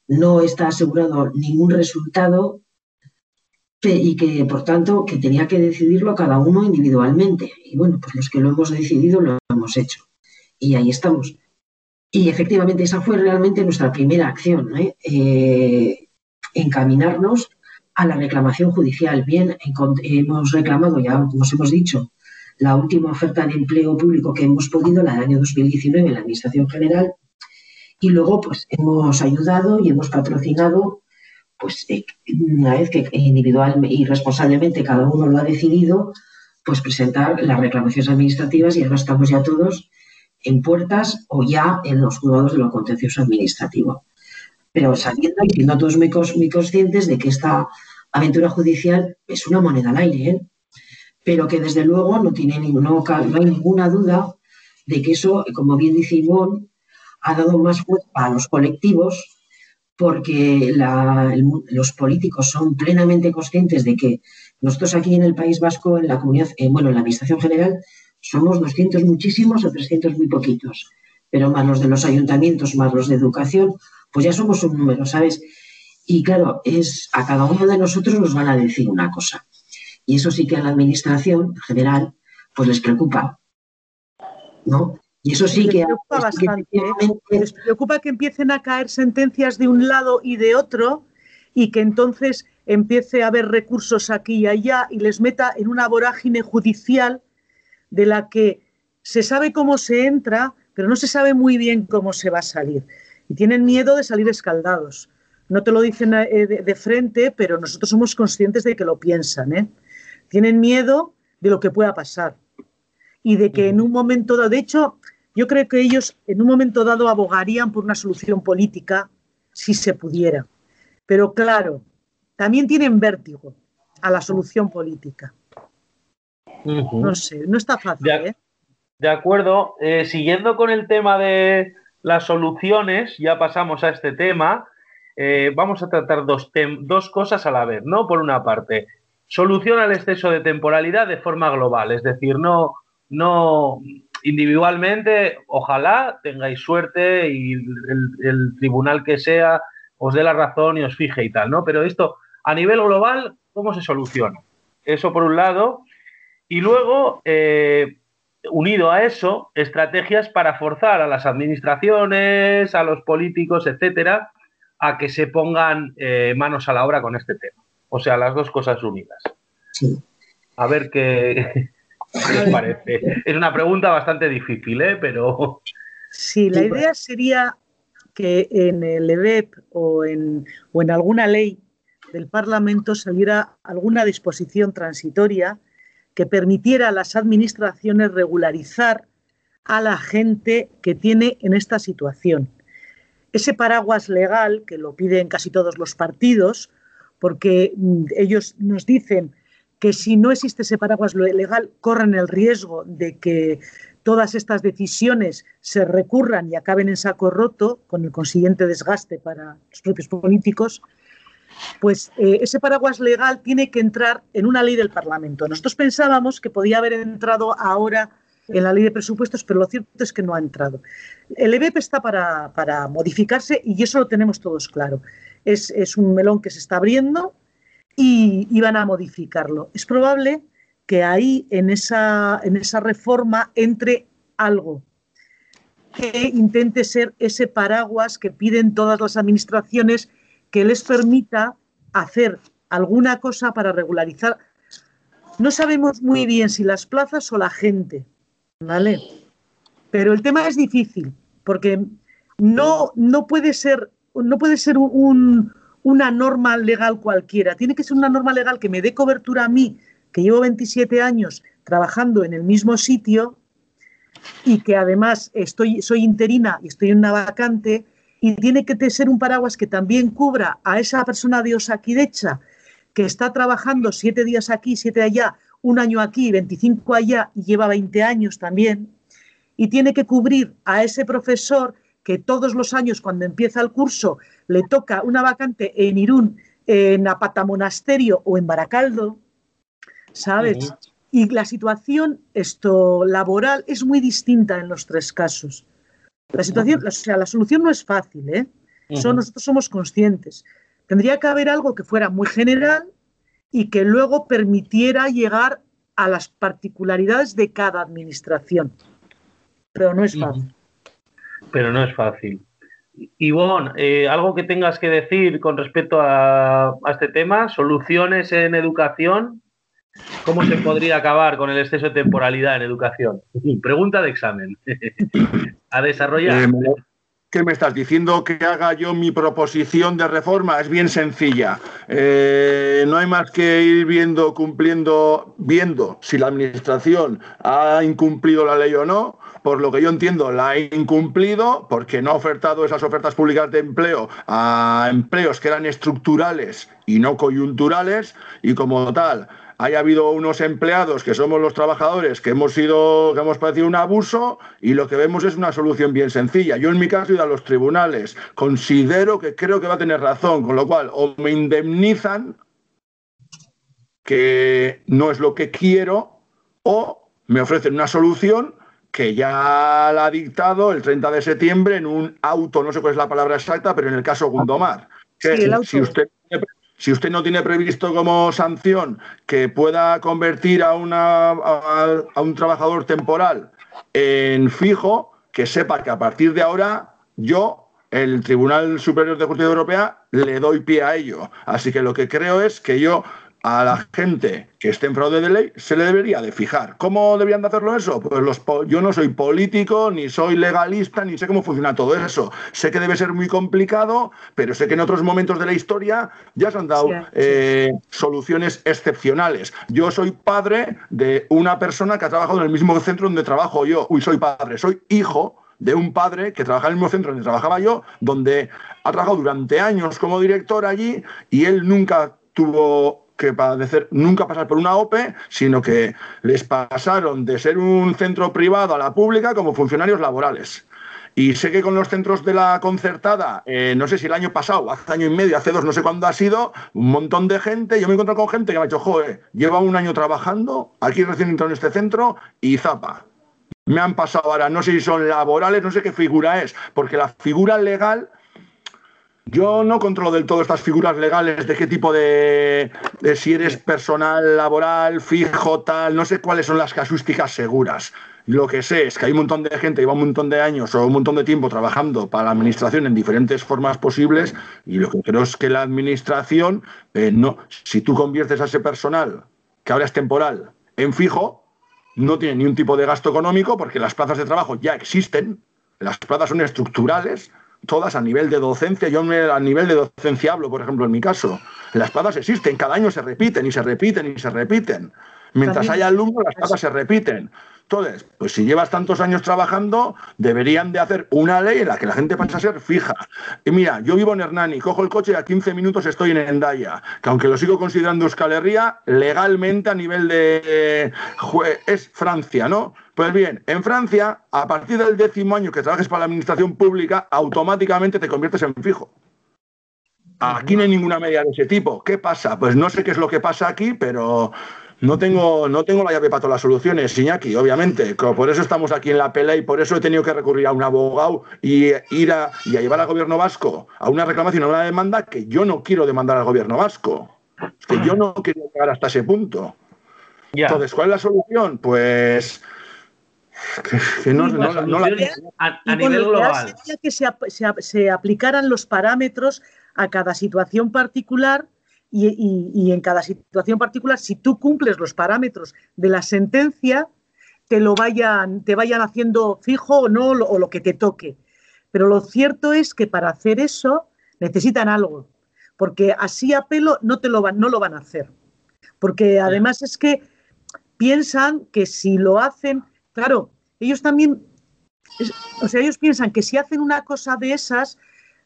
no está asegurado ningún resultado y que, por tanto, que tenía que decidirlo cada uno individualmente. Y bueno, pues los que lo hemos decidido lo hemos hecho. Y ahí estamos. Y efectivamente esa fue realmente nuestra primera acción, ¿eh? Eh, encaminarnos a la reclamación judicial. Bien, hemos reclamado, ya os hemos dicho, la última oferta de empleo público que hemos podido, la del año 2019 en la Administración General, y luego pues hemos ayudado y hemos patrocinado, pues eh, una vez que individualmente y responsablemente cada uno lo ha decidido, pues presentar las reclamaciones administrativas y ahora estamos ya todos en puertas o ya en los juzgados de lo contencioso administrativo. Pero sabiendo y siendo todos muy, conscientes de que esta aventura judicial es una moneda al aire, ¿eh? pero que desde luego no, tiene no, hay ninguna duda de que eso, como bien dice Ivonne, ha dado más fuerza a los colectivos porque los políticos son plenamente conscientes de que nosotros aquí en el País Vasco, en la comunidad, eh, bueno, en la Administración General, somos 200 muchísimos o 300 muy poquitos, pero más los de los ayuntamientos, más los de educación, pues ya somos un número, ¿sabes? Y claro, es a cada uno de nosotros nos van a decir una cosa. Y eso sí que a la administración general, pues les preocupa, ¿no? Y eso sí que... Preocupa bastante, ¿eh? Les preocupa que empiecen a caer sentencias de un lado y de otro y que entonces empiece a haber recursos aquí y allá y les meta en una vorágine judicial de la que se sabe cómo se entra, pero no se sabe muy bien cómo se va a salir. Y tienen miedo de salir escaldados. No te lo dicen eh, de, frente, pero nosotros somos conscientes de que lo piensan. ¿eh? Tienen miedo de lo que pueda pasar. Y de que en un momento dado, de hecho, yo creo que ellos en un momento dado abogarían por una solución política si se pudiera. Pero claro, también tienen vértigo a la solución política. No sé, no está fácil. De, ¿eh? de acuerdo. Eh, siguiendo con el tema de las soluciones, ya pasamos a este tema. Eh, vamos a tratar dos, dos cosas a la vez, ¿no? Por una parte, solución al exceso de temporalidad de forma global, es decir, no, no individualmente, ojalá tengáis suerte y el, el, tribunal que sea os dé la razón y os fije y tal, ¿no? Pero esto, a nivel global, ¿cómo se soluciona? Eso por un lado. Y luego, eh, unido a eso, estrategias para forzar a las administraciones, a los políticos, etcétera, a que se pongan eh, manos a la obra con este tema. O sea, las dos cosas unidas. A ver qué, les parece. Es una pregunta bastante difícil, ¿eh? Pero. Sí, la idea sería que en el EBEP o en, o en alguna ley del Parlamento saliera alguna disposición transitoria que permitiera a las administraciones regularizar a la gente que tiene en esta situación. Ese paraguas legal, que lo piden casi todos los partidos, porque mm, ellos nos dicen que si no existe ese paraguas legal, corren el riesgo de que todas estas decisiones se recurran y acaben en saco roto, con el consiguiente desgaste para los propios políticos, pues eh, ese paraguas legal tiene que entrar en una ley del Parlamento. Nosotros pensábamos que podía haber entrado ahora en la ley de presupuestos, pero lo cierto es que no ha entrado. El EBEP está para, modificarse y eso lo tenemos todos claro. Es, un melón que se está abriendo y, y, van a modificarlo. Es probable que ahí en esa, en esa reforma entre algo que intente ser ese paraguas que piden todas las administraciones que les permita hacer alguna cosa para regularizar. No sabemos muy bien si las plazas o la gente, ¿vale? Pero el tema es difícil, porque no, no puede ser, no puede ser una norma legal cualquiera. Tiene que ser una norma legal que me dé cobertura a mí, que llevo 27 años trabajando en el mismo sitio y que además estoy, soy interina y estoy en una vacante y tiene que ser un paraguas que también cubra a esa persona de Osakidecha que está trabajando siete días aquí, siete allá, un año aquí, 25 allá y lleva 20 años también, y tiene que cubrir a ese profesor que todos los años cuando empieza el curso le toca una vacante en Irún, en Apata Monasterio o en Baracaldo, ¿sabes? Y la situación esto, laboral es muy distinta en los tres casos. La situación, o sea, la solución no es fácil, ¿eh? nosotros somos conscientes. Tendría que haber algo que fuera muy general y que luego permitiera llegar a las particularidades de cada administración. Pero no es fácil. Pero no es fácil. Ivonne, eh, ¿algo que tengas que decir con respecto a, este tema? ¿Soluciones en educación? ¿Cómo se podría acabar con el exceso de temporalidad en educación? Pregunta de examen. a desarrollar. Eh, ¿Qué me estás diciendo que haga yo mi proposición de reforma? Es bien sencilla. Eh, no hay más que ir viendo, cumpliendo, viendo si la administración ha incumplido la ley o no. Por lo que yo entiendo, la ha incumplido porque no ha ofertado esas ofertas públicas de empleo a empleos que eran estructurales y no coyunturales y como tal haya habido unos empleados que somos los trabajadores que hemos sido, que hemos padecido un abuso y lo que vemos es una solución bien sencilla. Yo en mi caso he ido a los tribunales, considero que creo que va a tener razón, con lo cual o me indemnizan, que no es lo que quiero, o me ofrecen una solución que ya la ha dictado el 30 de septiembre en un auto, no sé cuál es la palabra exacta, pero en el caso Gundomar. Que si usted si usted no tiene previsto como sanción que pueda convertir a, una, a, un trabajador temporal en fijo, que sepa que a partir de ahora yo, el Tribunal Superior de Justicia Europea, le doy pie a ello. Así que lo que creo es que yo a la gente que esté en fraude de ley se le debería de fijar. ¿Cómo debían de hacerlo eso? Pues los, yo no soy político, ni soy legalista, ni sé cómo funciona todo eso. Sé que debe ser muy complicado, pero sé que en otros momentos de la historia ya se han dado eh, soluciones excepcionales. Yo soy padre de una persona que ha trabajado en el mismo centro donde trabajo yo. Uy, soy padre, soy hijo de un padre que trabaja en el mismo centro donde trabajaba yo, donde ha trabajado durante años como director allí y él nunca tuvo que padecer, nunca pasar por una OPE, sino que les pasaron de ser un centro privado a la pública como funcionarios laborales. Y sé que con los centros de la concertada, eh, no sé si el año pasado, hace año y medio, hace dos, no sé cuándo ha sido, un montón de gente, yo me he encontrado con gente que me ha dicho, joder, lleva un año trabajando, aquí recién entrado en este centro, y zapa. Me han pasado ahora, no sé si son laborales, no sé qué figura es, porque la figura legal yo no controlo del todo estas figuras legales de qué tipo de, si eres personal, laboral, fijo, tal, no sé cuáles son las casuísticas seguras. Lo que sé es que hay un montón de gente, lleva un montón de años o un montón de tiempo trabajando para la administración en diferentes formas posibles y lo que creo es que la administración, eh, no, si tú conviertes a ese personal, que ahora es temporal, en fijo, no tiene ni un tipo de gasto económico porque las plazas de trabajo ya existen, las plazas son estructurales, todas a nivel de docencia. Yo a nivel de docencia hablo, por ejemplo, en mi caso. Las plazas existen, cada año se repiten y se repiten y se repiten. Mientras haya alumnos, las cosas se repiten. Entonces, pues si llevas tantos años trabajando, deberían de hacer una ley en la que la gente pase a ser fija. Y mira, yo vivo en Hernani, cojo el coche y a 15 minutos estoy en Endaya, que aunque lo sigo considerando Euskal Herria, legalmente a nivel de... es Francia, ¿no? Pues bien, en Francia, a partir del décimo año que trabajes para la administración pública, automáticamente te conviertes en fijo. Aquí no hay ninguna media de ese tipo. ¿Qué pasa? Pues no sé qué es lo que pasa aquí, pero no tengo, no tengo la llave para todas las soluciones, Iñaki, obviamente. Por eso estamos aquí en la pelea y por eso he tenido que recurrir a un abogado y ir a, y a llevar al gobierno vasco a una reclamación, a una demanda que yo no quiero demandar al gobierno vasco. Es que yo no quiero llegar hasta ese punto. Entonces, ¿cuál es la solución? Pues que, no, a, nivel global. Sería que se, se aplicaran los parámetros a cada situación particular y, en cada situación particular, si tú cumples los parámetros de la sentencia, te lo vayan, te vayan haciendo fijo o no, o lo que te toque. Pero lo cierto es que para hacer eso necesitan algo, porque así a pelo no, te lo van, no lo van a hacer. Porque además es que piensan que si lo hacen, claro, ellos también, o sea, ellos piensan que si hacen una cosa de esas,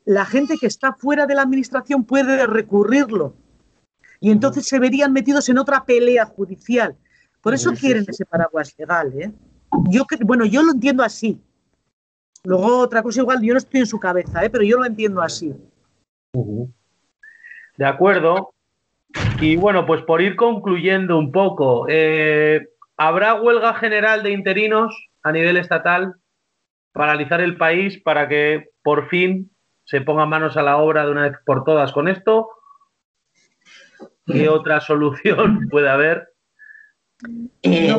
la gente que está fuera de la administración puede recurrirlo y entonces se verían metidos en otra pelea judicial. Por eso quieren ese paraguas legal. ¿eh? Yo, bueno, yo lo entiendo así. Luego otra cosa igual, yo no estoy en su cabeza, ¿eh? pero yo lo entiendo así. De acuerdo. Y bueno, pues por ir concluyendo un poco, eh, ¿habrá huelga general de interinos a nivel estatal? Paralizar el país para que por fin se pongan manos a la obra de una vez por todas con esto ¿Qué otra solución puede haber? Eh,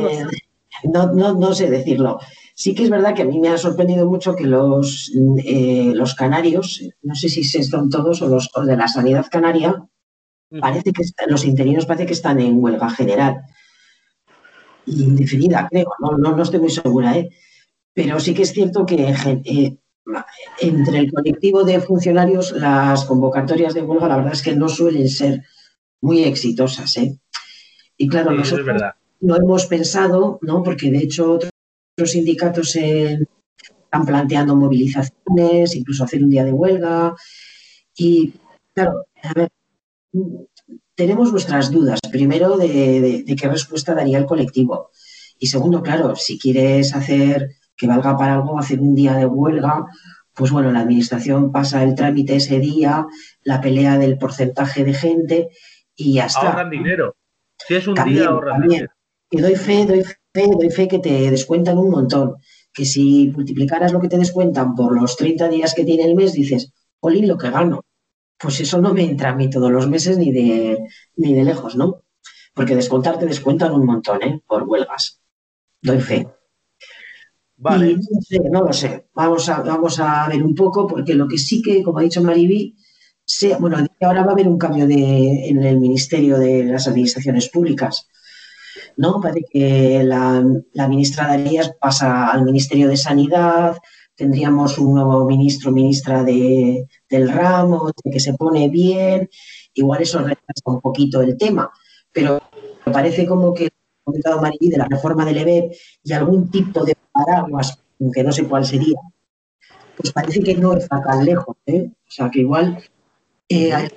no, sé decirlo. Sí que es verdad que a mí me ha sorprendido mucho que los, eh, los canarios, no sé si son todos o los de la sanidad canaria, parece que los interinos parece que están en huelga general. Indefinida, creo, no, no, estoy muy segura, ¿eh? pero sí que es cierto que eh, entre el colectivo de funcionarios las convocatorias de huelga la verdad es que no suelen ser muy exitosas. ¿eh? Y claro, nosotros no hemos pensado, ¿no? porque de hecho otros, sindicatos están planteando movilizaciones, incluso hacer un día de huelga. Y claro, a ver, tenemos nuestras dudas. Primero, de, qué respuesta daría el colectivo. Y segundo, claro, si quieres hacer que valga para algo, hacer un día de huelga, pues bueno, la administración pasa el trámite ese día, la pelea del porcentaje de gente y ya está. Ahorran dinero. Si es un día, ahorran dinero. Que doy fe, doy fe, doy fe que te descuentan un montón. Que si multiplicaras lo que te descuentan por los 30 días que tiene el mes, dices, Oli, lo que gano. Pues eso no me entra a mí todos los meses ni de, ni de lejos, ¿no? Porque descontar te descuentan un montón, ¿eh? Por huelgas. Doy fe. Vale. no, sé, no lo sé. Vamos a, vamos a ver un poco, porque lo que sí que, como ha dicho Mariby, Sí, bueno, ahora va a haber un cambio de, en el Ministerio de las Administraciones Públicas. ¿no? Parece que la, ministra Darías pasa al Ministerio de Sanidad, tendríamos un nuevo ministro, ministra de, del ramo, que se pone bien, igual eso retrasa un poquito el tema, pero parece como que el comentado Marí de la reforma del EBEP y algún tipo de paraguas, que no sé cuál sería, pues parece que no está tan lejos, ¿eh? O sea, que igual eh,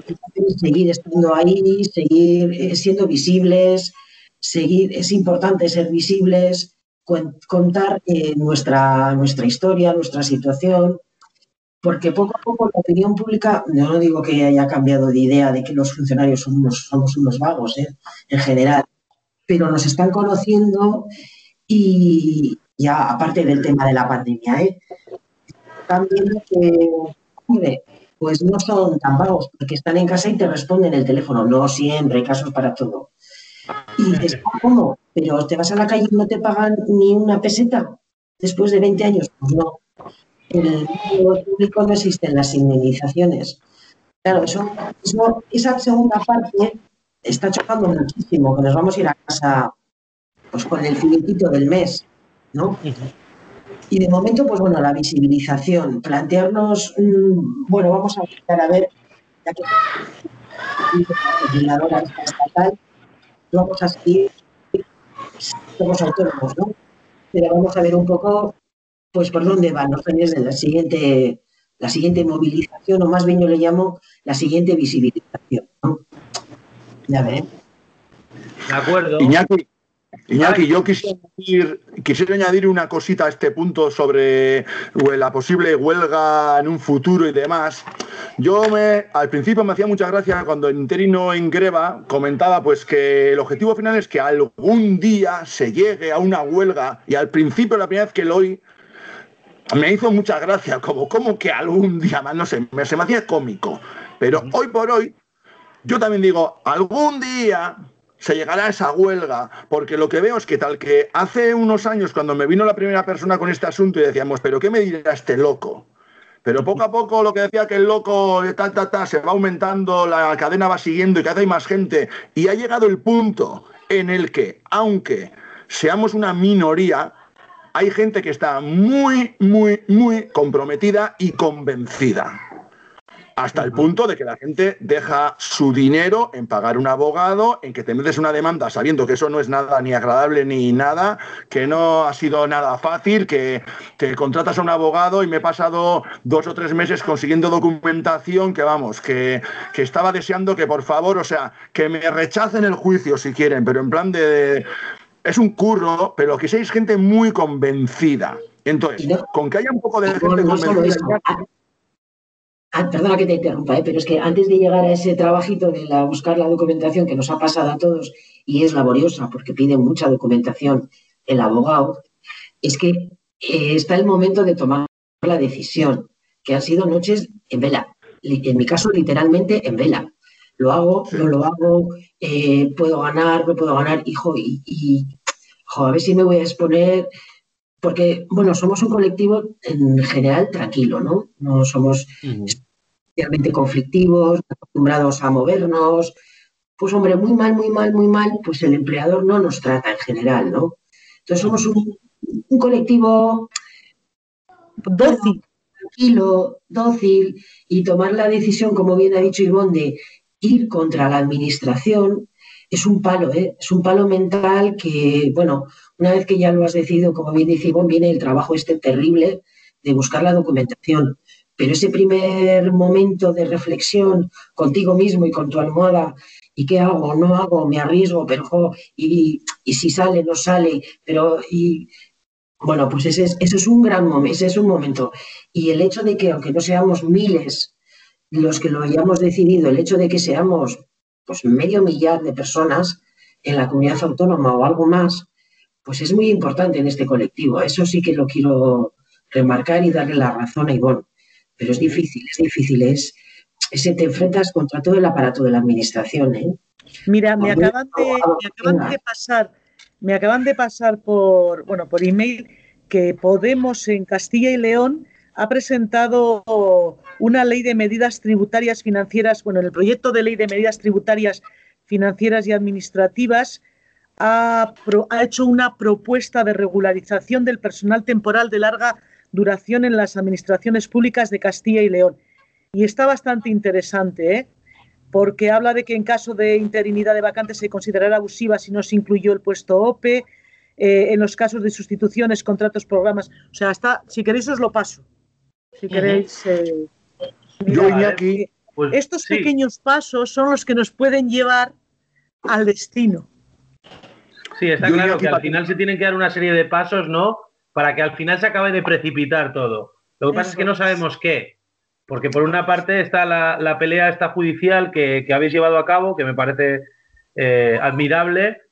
seguir estando ahí, seguir eh, siendo visibles, seguir, es importante ser visibles, contar eh, nuestra, nuestra historia, nuestra situación, porque poco a poco la opinión pública, no digo que haya cambiado de idea de que los funcionarios somos, somos unos vagos en general, pero nos están conociendo y ya aparte del tema de la pandemia, viendo que, pues no son tan vagos, porque están en casa y te responden el teléfono. No siempre, hay casos para todo. Y dices, ah, ¿cómo? Pero te vas a la calle y no te pagan ni una peseta después de 20 años. Pues no. En el público no existen las indemnizaciones. Claro, eso, esa segunda parte está chocando muchísimo, que nos vamos a ir a casa pues con el finiquito del mes, ¿no? Y de momento, pues bueno, la visibilización, plantearnos, mm, bueno, vamos a a ver, ya que la legisladora estatal, vamos a seguir somos autónomos, ¿no? Pero vamos a ver un poco, pues, por dónde van los años de la siguiente, la siguiente movilización, o más bien yo le llamo la siguiente visibilización, ¿no? Ya ven. De acuerdo. Iñaki, Iñaki, yo quisiera añadir, quisiera añadir una cosita a este punto sobre la posible huelga en un futuro y demás. Yo me, al principio me hacía mucha gracia cuando interino en Greva comentaba pues que el objetivo final es que algún día se llegue a una huelga y al principio la primera vez que lo oí me hizo mucha gracia, como, como que algún día más, no sé, me, se me hacía cómico. Pero hoy por hoy, yo también digo, algún día se llegará a esa huelga, porque lo que veo es que tal que hace unos años, cuando me vino la primera persona con este asunto y decíamos, pero ¿qué me dirá este loco? Pero poco a poco lo que decía que el loco ta, ta, se va aumentando, la cadena va siguiendo y cada vez hay más gente. Y ha llegado el punto en el que, aunque seamos una minoría, hay gente que está muy, muy, muy comprometida y convencida hasta el punto de que la gente deja su dinero en pagar un abogado, en que te metes una demanda sabiendo que eso no es nada ni agradable ni nada, que no ha sido nada fácil, que te contratas a un abogado y me he pasado dos o tres meses consiguiendo documentación que vamos, que, que estaba deseando que por favor, o sea, que me rechacen el juicio si quieren, pero en plan de... Es un curro, pero que seáis gente muy convencida. Entonces, con que haya un poco de gente convencida... Ah, perdona que te interrumpa, ¿eh? pero es que antes de llegar a ese trabajito de la, buscar la documentación que nos ha pasado a todos y es laboriosa porque pide mucha documentación el abogado, es que eh, está el momento de tomar la decisión, que han sido noches en vela. En mi caso, literalmente en vela. Lo hago, no lo hago, eh, puedo ganar, no puedo ganar, hijo, y, a ver si me voy a exponer, porque, bueno, somos un colectivo en general tranquilo, ¿no? No somos especialmente conflictivos, acostumbrados a movernos. Pues hombre, muy mal, muy mal, muy mal, pues el empleador no nos trata en general, ¿no? Entonces somos un, colectivo dócil, tranquilo, dócil, y tomar la decisión, como bien ha dicho Ivonne, de ir contra la administración, es un palo, ¿eh? es un palo mental que, bueno, una vez que ya lo has decidido, como bien dice Ivonne, viene el trabajo este terrible de buscar la documentación. Pero ese primer momento de reflexión contigo mismo y con tu almohada, ¿y qué hago? ¿No hago? ¿Me arriesgo? Pero, y, si sale, no sale, pero, y, bueno, pues ese es, eso es un gran momento, ese es un momento. Y el hecho de que, aunque no seamos miles los que lo hayamos decidido, el hecho de que seamos pues medio millar de personas en la comunidad autónoma o algo más, pues es muy importante en este colectivo. Eso sí que lo quiero remarcar y darle la razón a Ivonne pero es difícil, es difícil, es, te enfrentas contra todo el aparato de la administración. ¿eh? Mira, me acaban, de, me acaban de pasar, me acaban de pasar por, bueno, por email que Podemos en Castilla y León ha presentado una ley de medidas tributarias financieras, bueno, en el proyecto de ley de medidas tributarias financieras y administrativas ha, ha hecho una propuesta de regularización del personal temporal de larga duración en las administraciones públicas de Castilla y León. Y está bastante interesante, ¿eh? porque habla de que en caso de interinidad de vacantes se considerará abusiva si no se incluyó el puesto OPE, eh, en los casos de sustituciones, contratos, programas. O sea, está, si queréis os lo paso. Si queréis... Eh, pues estos pequeños pasos son los que nos pueden llevar al destino. Sí, está claro que al final se tienen que dar una serie de pasos, ¿no? Para que al final se acabe de precipitar todo. Lo que pasa es que no sabemos qué, porque por una parte está la, pelea esta judicial que, habéis llevado a cabo, que me parece eh, admirable,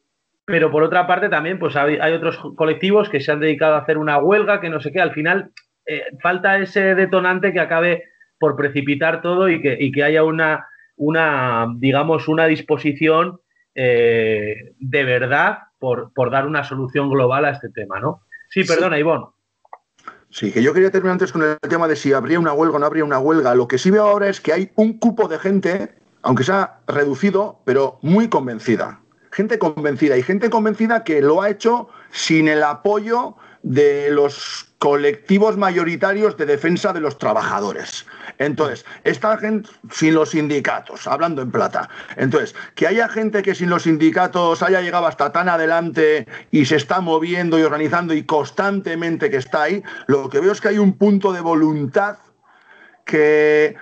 pero por otra parte también pues hay, otros colectivos que se han dedicado a hacer una huelga, que no sé qué, al final eh, falta ese detonante que acabe por precipitar todo y que, que haya una, una, digamos, una disposición eh, de verdad por, por dar una solución global a este tema, ¿no? Sí, perdona, Ivonne. Sí, que yo quería terminar antes con el tema de si habría una huelga o no habría una huelga. Lo que sí veo ahora es que hay un cupo de gente, aunque sea reducido, pero muy convencida. Gente convencida y gente convencida que lo ha hecho sin el apoyo de los colectivos mayoritarios de defensa de los trabajadores. Entonces, esta gente sin los sindicatos, hablando en plata. Entonces, que haya gente que sin los sindicatos haya llegado hasta tan adelante y se está moviendo y organizando y constantemente que está ahí, lo que veo es que hay un punto de voluntad que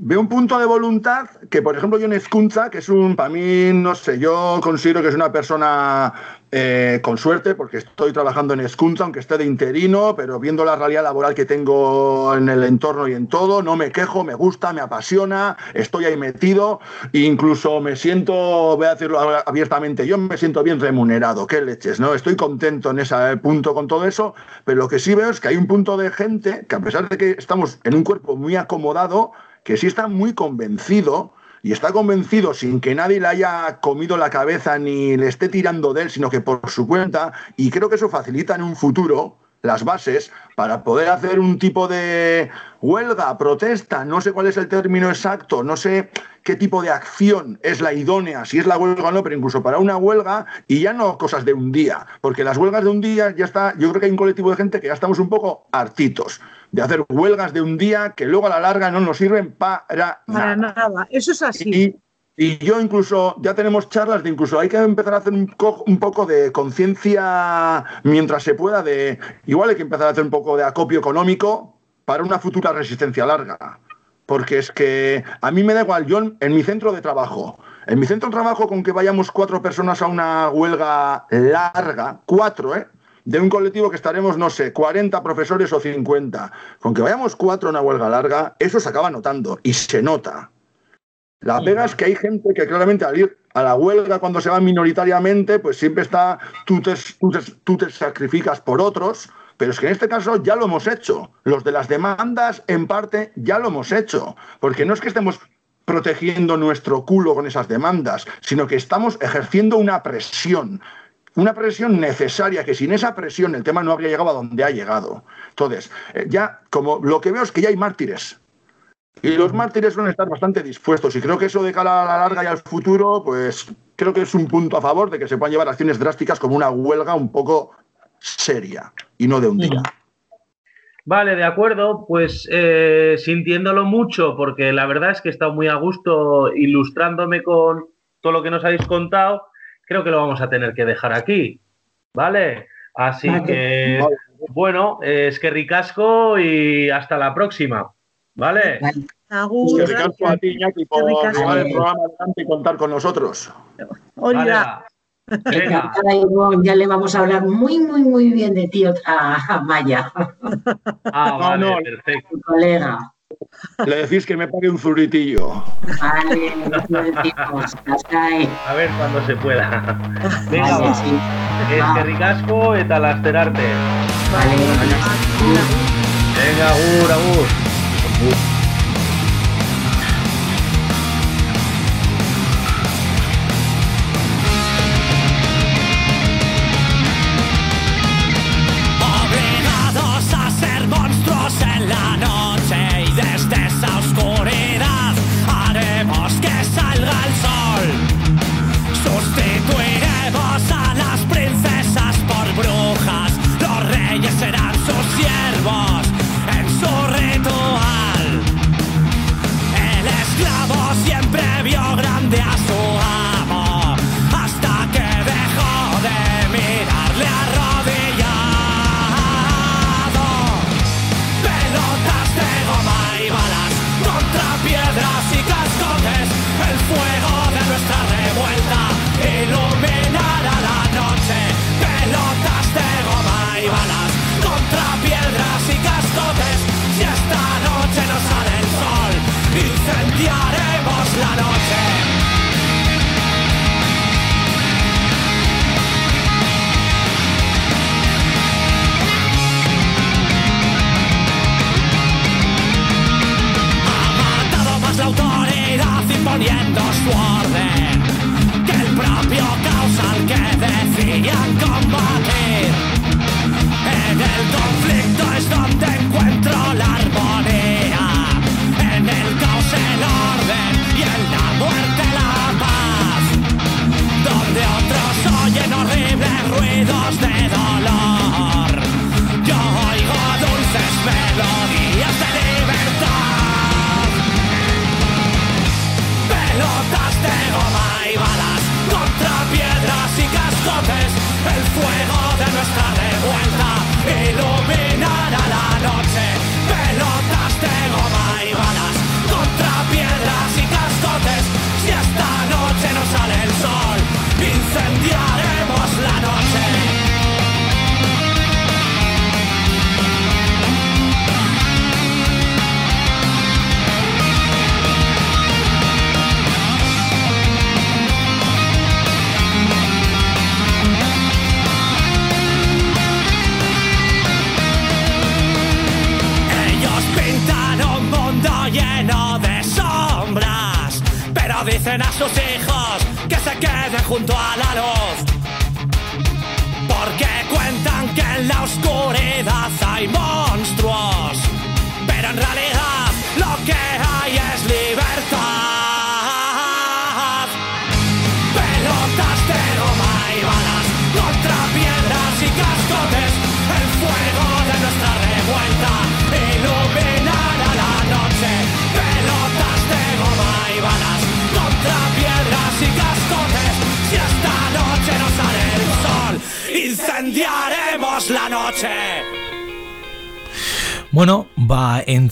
Veo un punto de voluntad que, por ejemplo, yo en Escunza, que es un, para mí, no sé, yo considero que es una persona eh, con suerte, porque estoy trabajando en Escunza, aunque esté de interino, pero viendo la realidad laboral que tengo en el entorno y en todo, no me quejo, me gusta, me apasiona, estoy ahí metido, e incluso me siento, voy a decirlo abiertamente, yo me siento bien remunerado, qué leches, ¿no? Estoy contento en ese punto con todo eso, pero lo que sí veo es que hay un punto de gente que a pesar de que estamos en un cuerpo muy acomodado, que sí está muy convencido y está convencido sin que nadie le haya comido la cabeza ni le esté tirando de él, sino que por su cuenta, y creo que eso facilita en un futuro las bases para poder hacer un tipo de huelga, protesta, no sé cuál es el término exacto, no sé qué tipo de acción es la idónea, si es la huelga o no, pero incluso para una huelga y ya no cosas de un día, porque las huelgas de un día ya está, yo creo que hay un colectivo de gente que ya estamos un poco hartitos de hacer huelgas de un día que luego a la larga no nos sirven para nada. Para nada, eso es así. Y, yo incluso, ya tenemos charlas de incluso hay que empezar a hacer un, un poco de conciencia mientras se pueda, de igual hay que empezar a hacer un poco de acopio económico para una futura resistencia larga. Porque es que a mí me da igual, yo en mi centro de trabajo, en mi centro de trabajo con que vayamos cuatro personas a una huelga larga, cuatro, ¿eh? De un colectivo que estaremos, no sé, 40 profesores o 50, con que vayamos cuatro a una huelga larga, eso se acaba notando y se nota. La pega es que hay gente que claramente al ir a la huelga cuando se va minoritariamente, pues siempre está, tú te, tú te, sacrificas por otros, pero es que en este caso ya lo hemos hecho. Los de las demandas, en parte, ya lo hemos hecho. Porque no es que estemos protegiendo nuestro culo con esas demandas, sino que estamos ejerciendo una presión una presión necesaria, que sin esa presión el tema no habría llegado a donde ha llegado. Entonces, eh, ya como lo que veo es que ya hay mártires. Y los mártires suelen estar bastante dispuestos. Y creo que eso de cara a la larga y al futuro, pues creo que es un punto a favor de que se puedan llevar acciones drásticas como una huelga un poco seria y no de un día. Vale, de acuerdo, pues eh, sintiéndolo mucho, porque la verdad es que he estado muy a gusto ilustrándome con todo lo que nos habéis contado creo que lo vamos a tener que dejar aquí, ¿vale? Así que, bueno, es que ricasco y hasta la próxima, ¿vale? Agur, es que ricasco a ti, Iñaki, por llevar el programa adelante y contar con nosotros. Hola. Venga. Ya le vamos a hablar muy, muy, muy bien de ti a Maya. Ah, vale, no, no, perfecto. Colega. Le decís que me pague un zurritillo. Vale, A ver cuando se pueda. Venga, vale, sí. Es que ricasco eta lasterarte. Vale. Venga, agur, agur.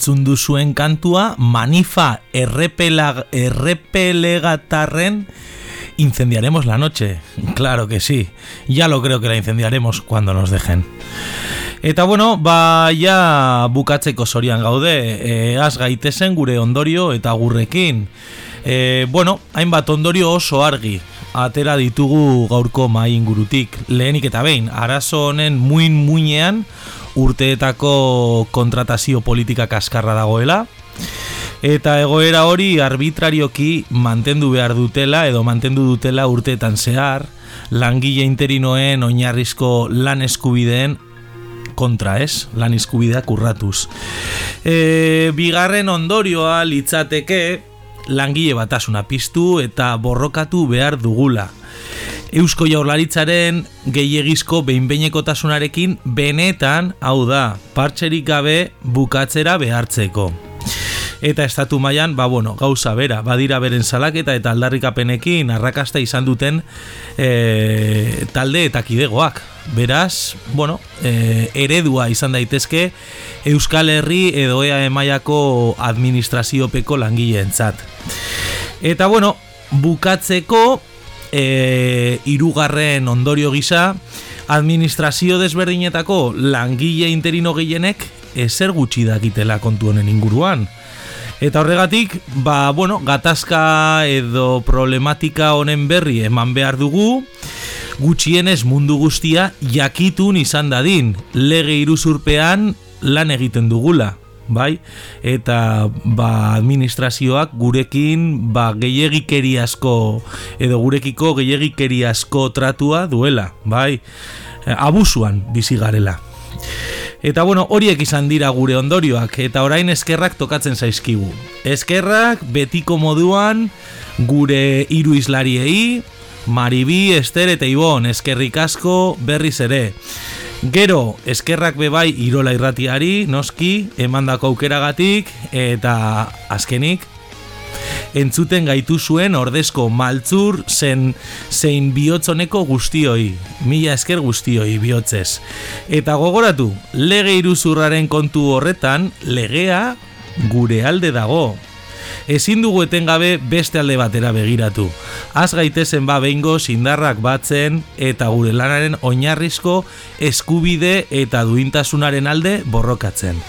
Entzun duzuen kantua, manifa errepelag, errepelegatarren incendiaremos la noche. Claro que sí, ya lo creo que la incendiaremos cuando nos dejen. Eta bueno, ba, ja bukatzeko sorian gaude, e, az gaitezen gure ondorio eta gurrekin. E, bueno, hainbat ondorio oso argi, atera ditugu gaurko mai ingurutik. Lehenik eta behin, arazo honen muin muinean urteetako kontratazio politika kaskarra dagoela. Eta egoera hori arbitrarioki mantendu behar dutela edo mantendu dutela urteetan zehar langile interinoen oinarrizko lan eskubideen kontra ez, lan eskubideak urratuz. E, bigarren ondorioa litzateke langile batasuna piztu eta borrokatu behar dugula. Eusko jaurlaritzaren gehiegizko behinbeinekotasunarekin benetan, hau da, partxerik gabe bukatzera behartzeko. Eta estatu mailan ba bueno, gauza bera, badira beren salaketa eta aldarrikapenekin arrakasta izan duten e, talde eta kidegoak. Beraz, bueno, e, eredua izan daitezke Euskal Herri edo ea emaiako administraziopeko langileentzat. Eta bueno, bukatzeko e, irugarren ondorio gisa, administrazio desberdinetako langile interino gehienek ezer gutxi dakitela kontu honen inguruan. Eta horregatik, ba, bueno, gatazka edo problematika honen berri eman behar dugu, gutxienez mundu guztia jakitun izan dadin, lege iruzurpean lan egiten dugula bai? Eta ba, administrazioak gurekin ba, gehiagikeri asko edo gurekiko gehiagikeri asko tratua duela, bai? E, abusuan bizi garela. Eta bueno, horiek izan dira gure ondorioak eta orain eskerrak tokatzen zaizkigu. Eskerrak betiko moduan gure hiru islariei, Maribi, Ester eta Ibon, eskerrik asko berriz ere. Gero, eskerrak bebai irola irratiari, noski, emandako aukeragatik, eta azkenik, entzuten gaitu zuen ordezko maltzur zen zein bihotzoneko guztioi, mila esker guztioi bihotzez. Eta gogoratu, lege iruzurraren kontu horretan, legea gure alde dago, ezin dugu etengabe beste alde batera begiratu. Az gaitezen ba behingo sindarrak batzen eta gure lanaren oinarrizko eskubide eta duintasunaren alde borrokatzen.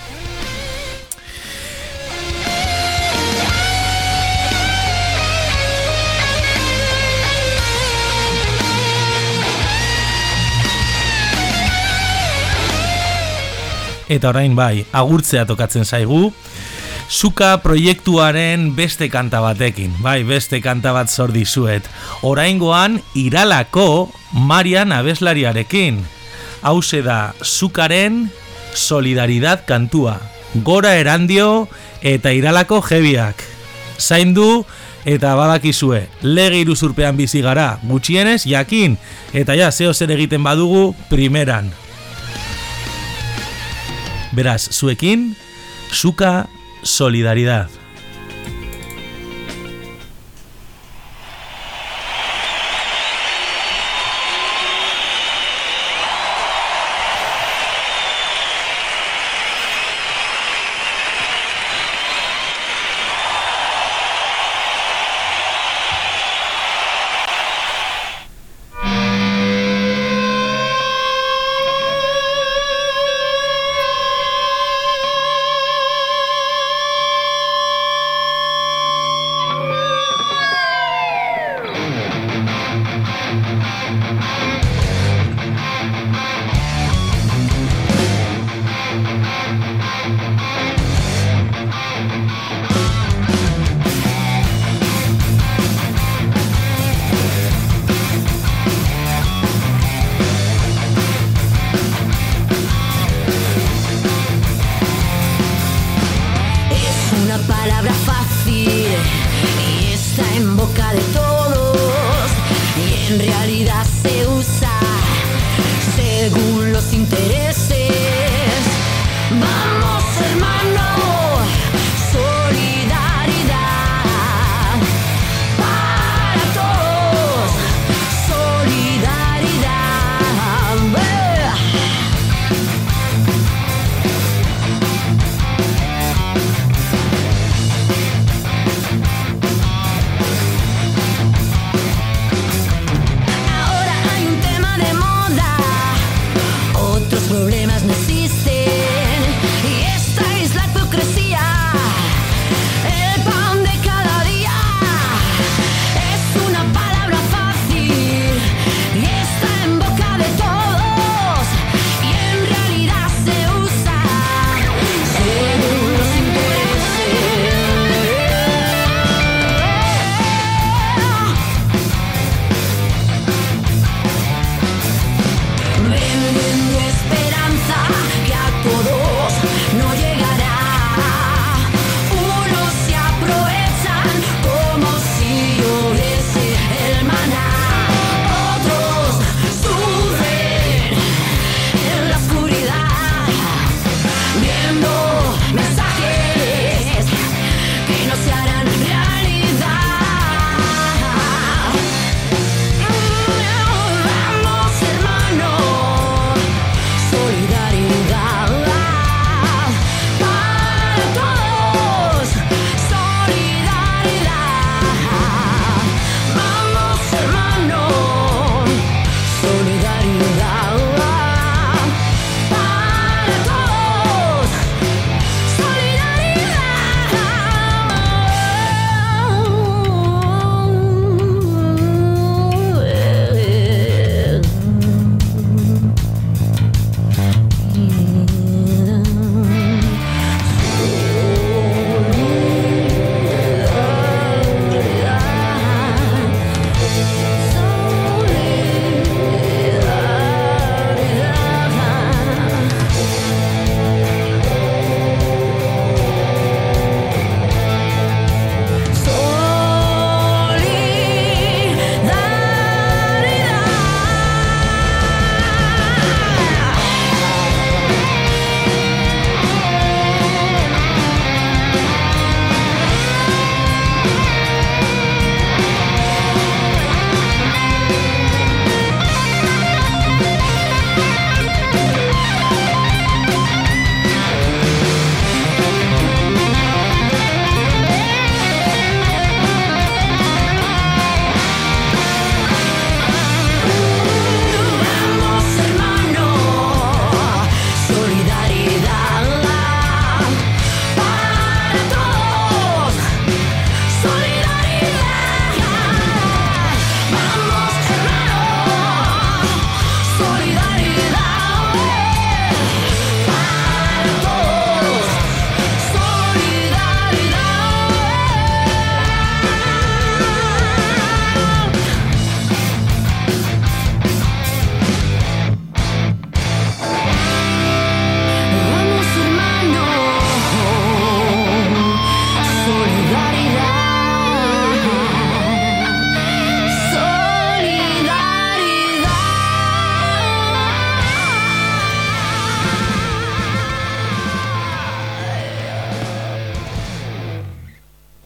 Eta orain bai, agurtzea tokatzen zaigu, Zuka proiektuaren beste kanta batekin, bai, beste kanta bat zor dizuet. Oraingoan Iralako Marian abeslariarekin. Hau da Zukaren solidaridad kantua. Gora erandio eta Iralako jebiak. Zaindu eta badakizue, lege iruzurpean bizi gara, gutxienez, jakin, eta ja, zeo zer egiten badugu, primeran. Beraz, zuekin, Zuka solidaridad.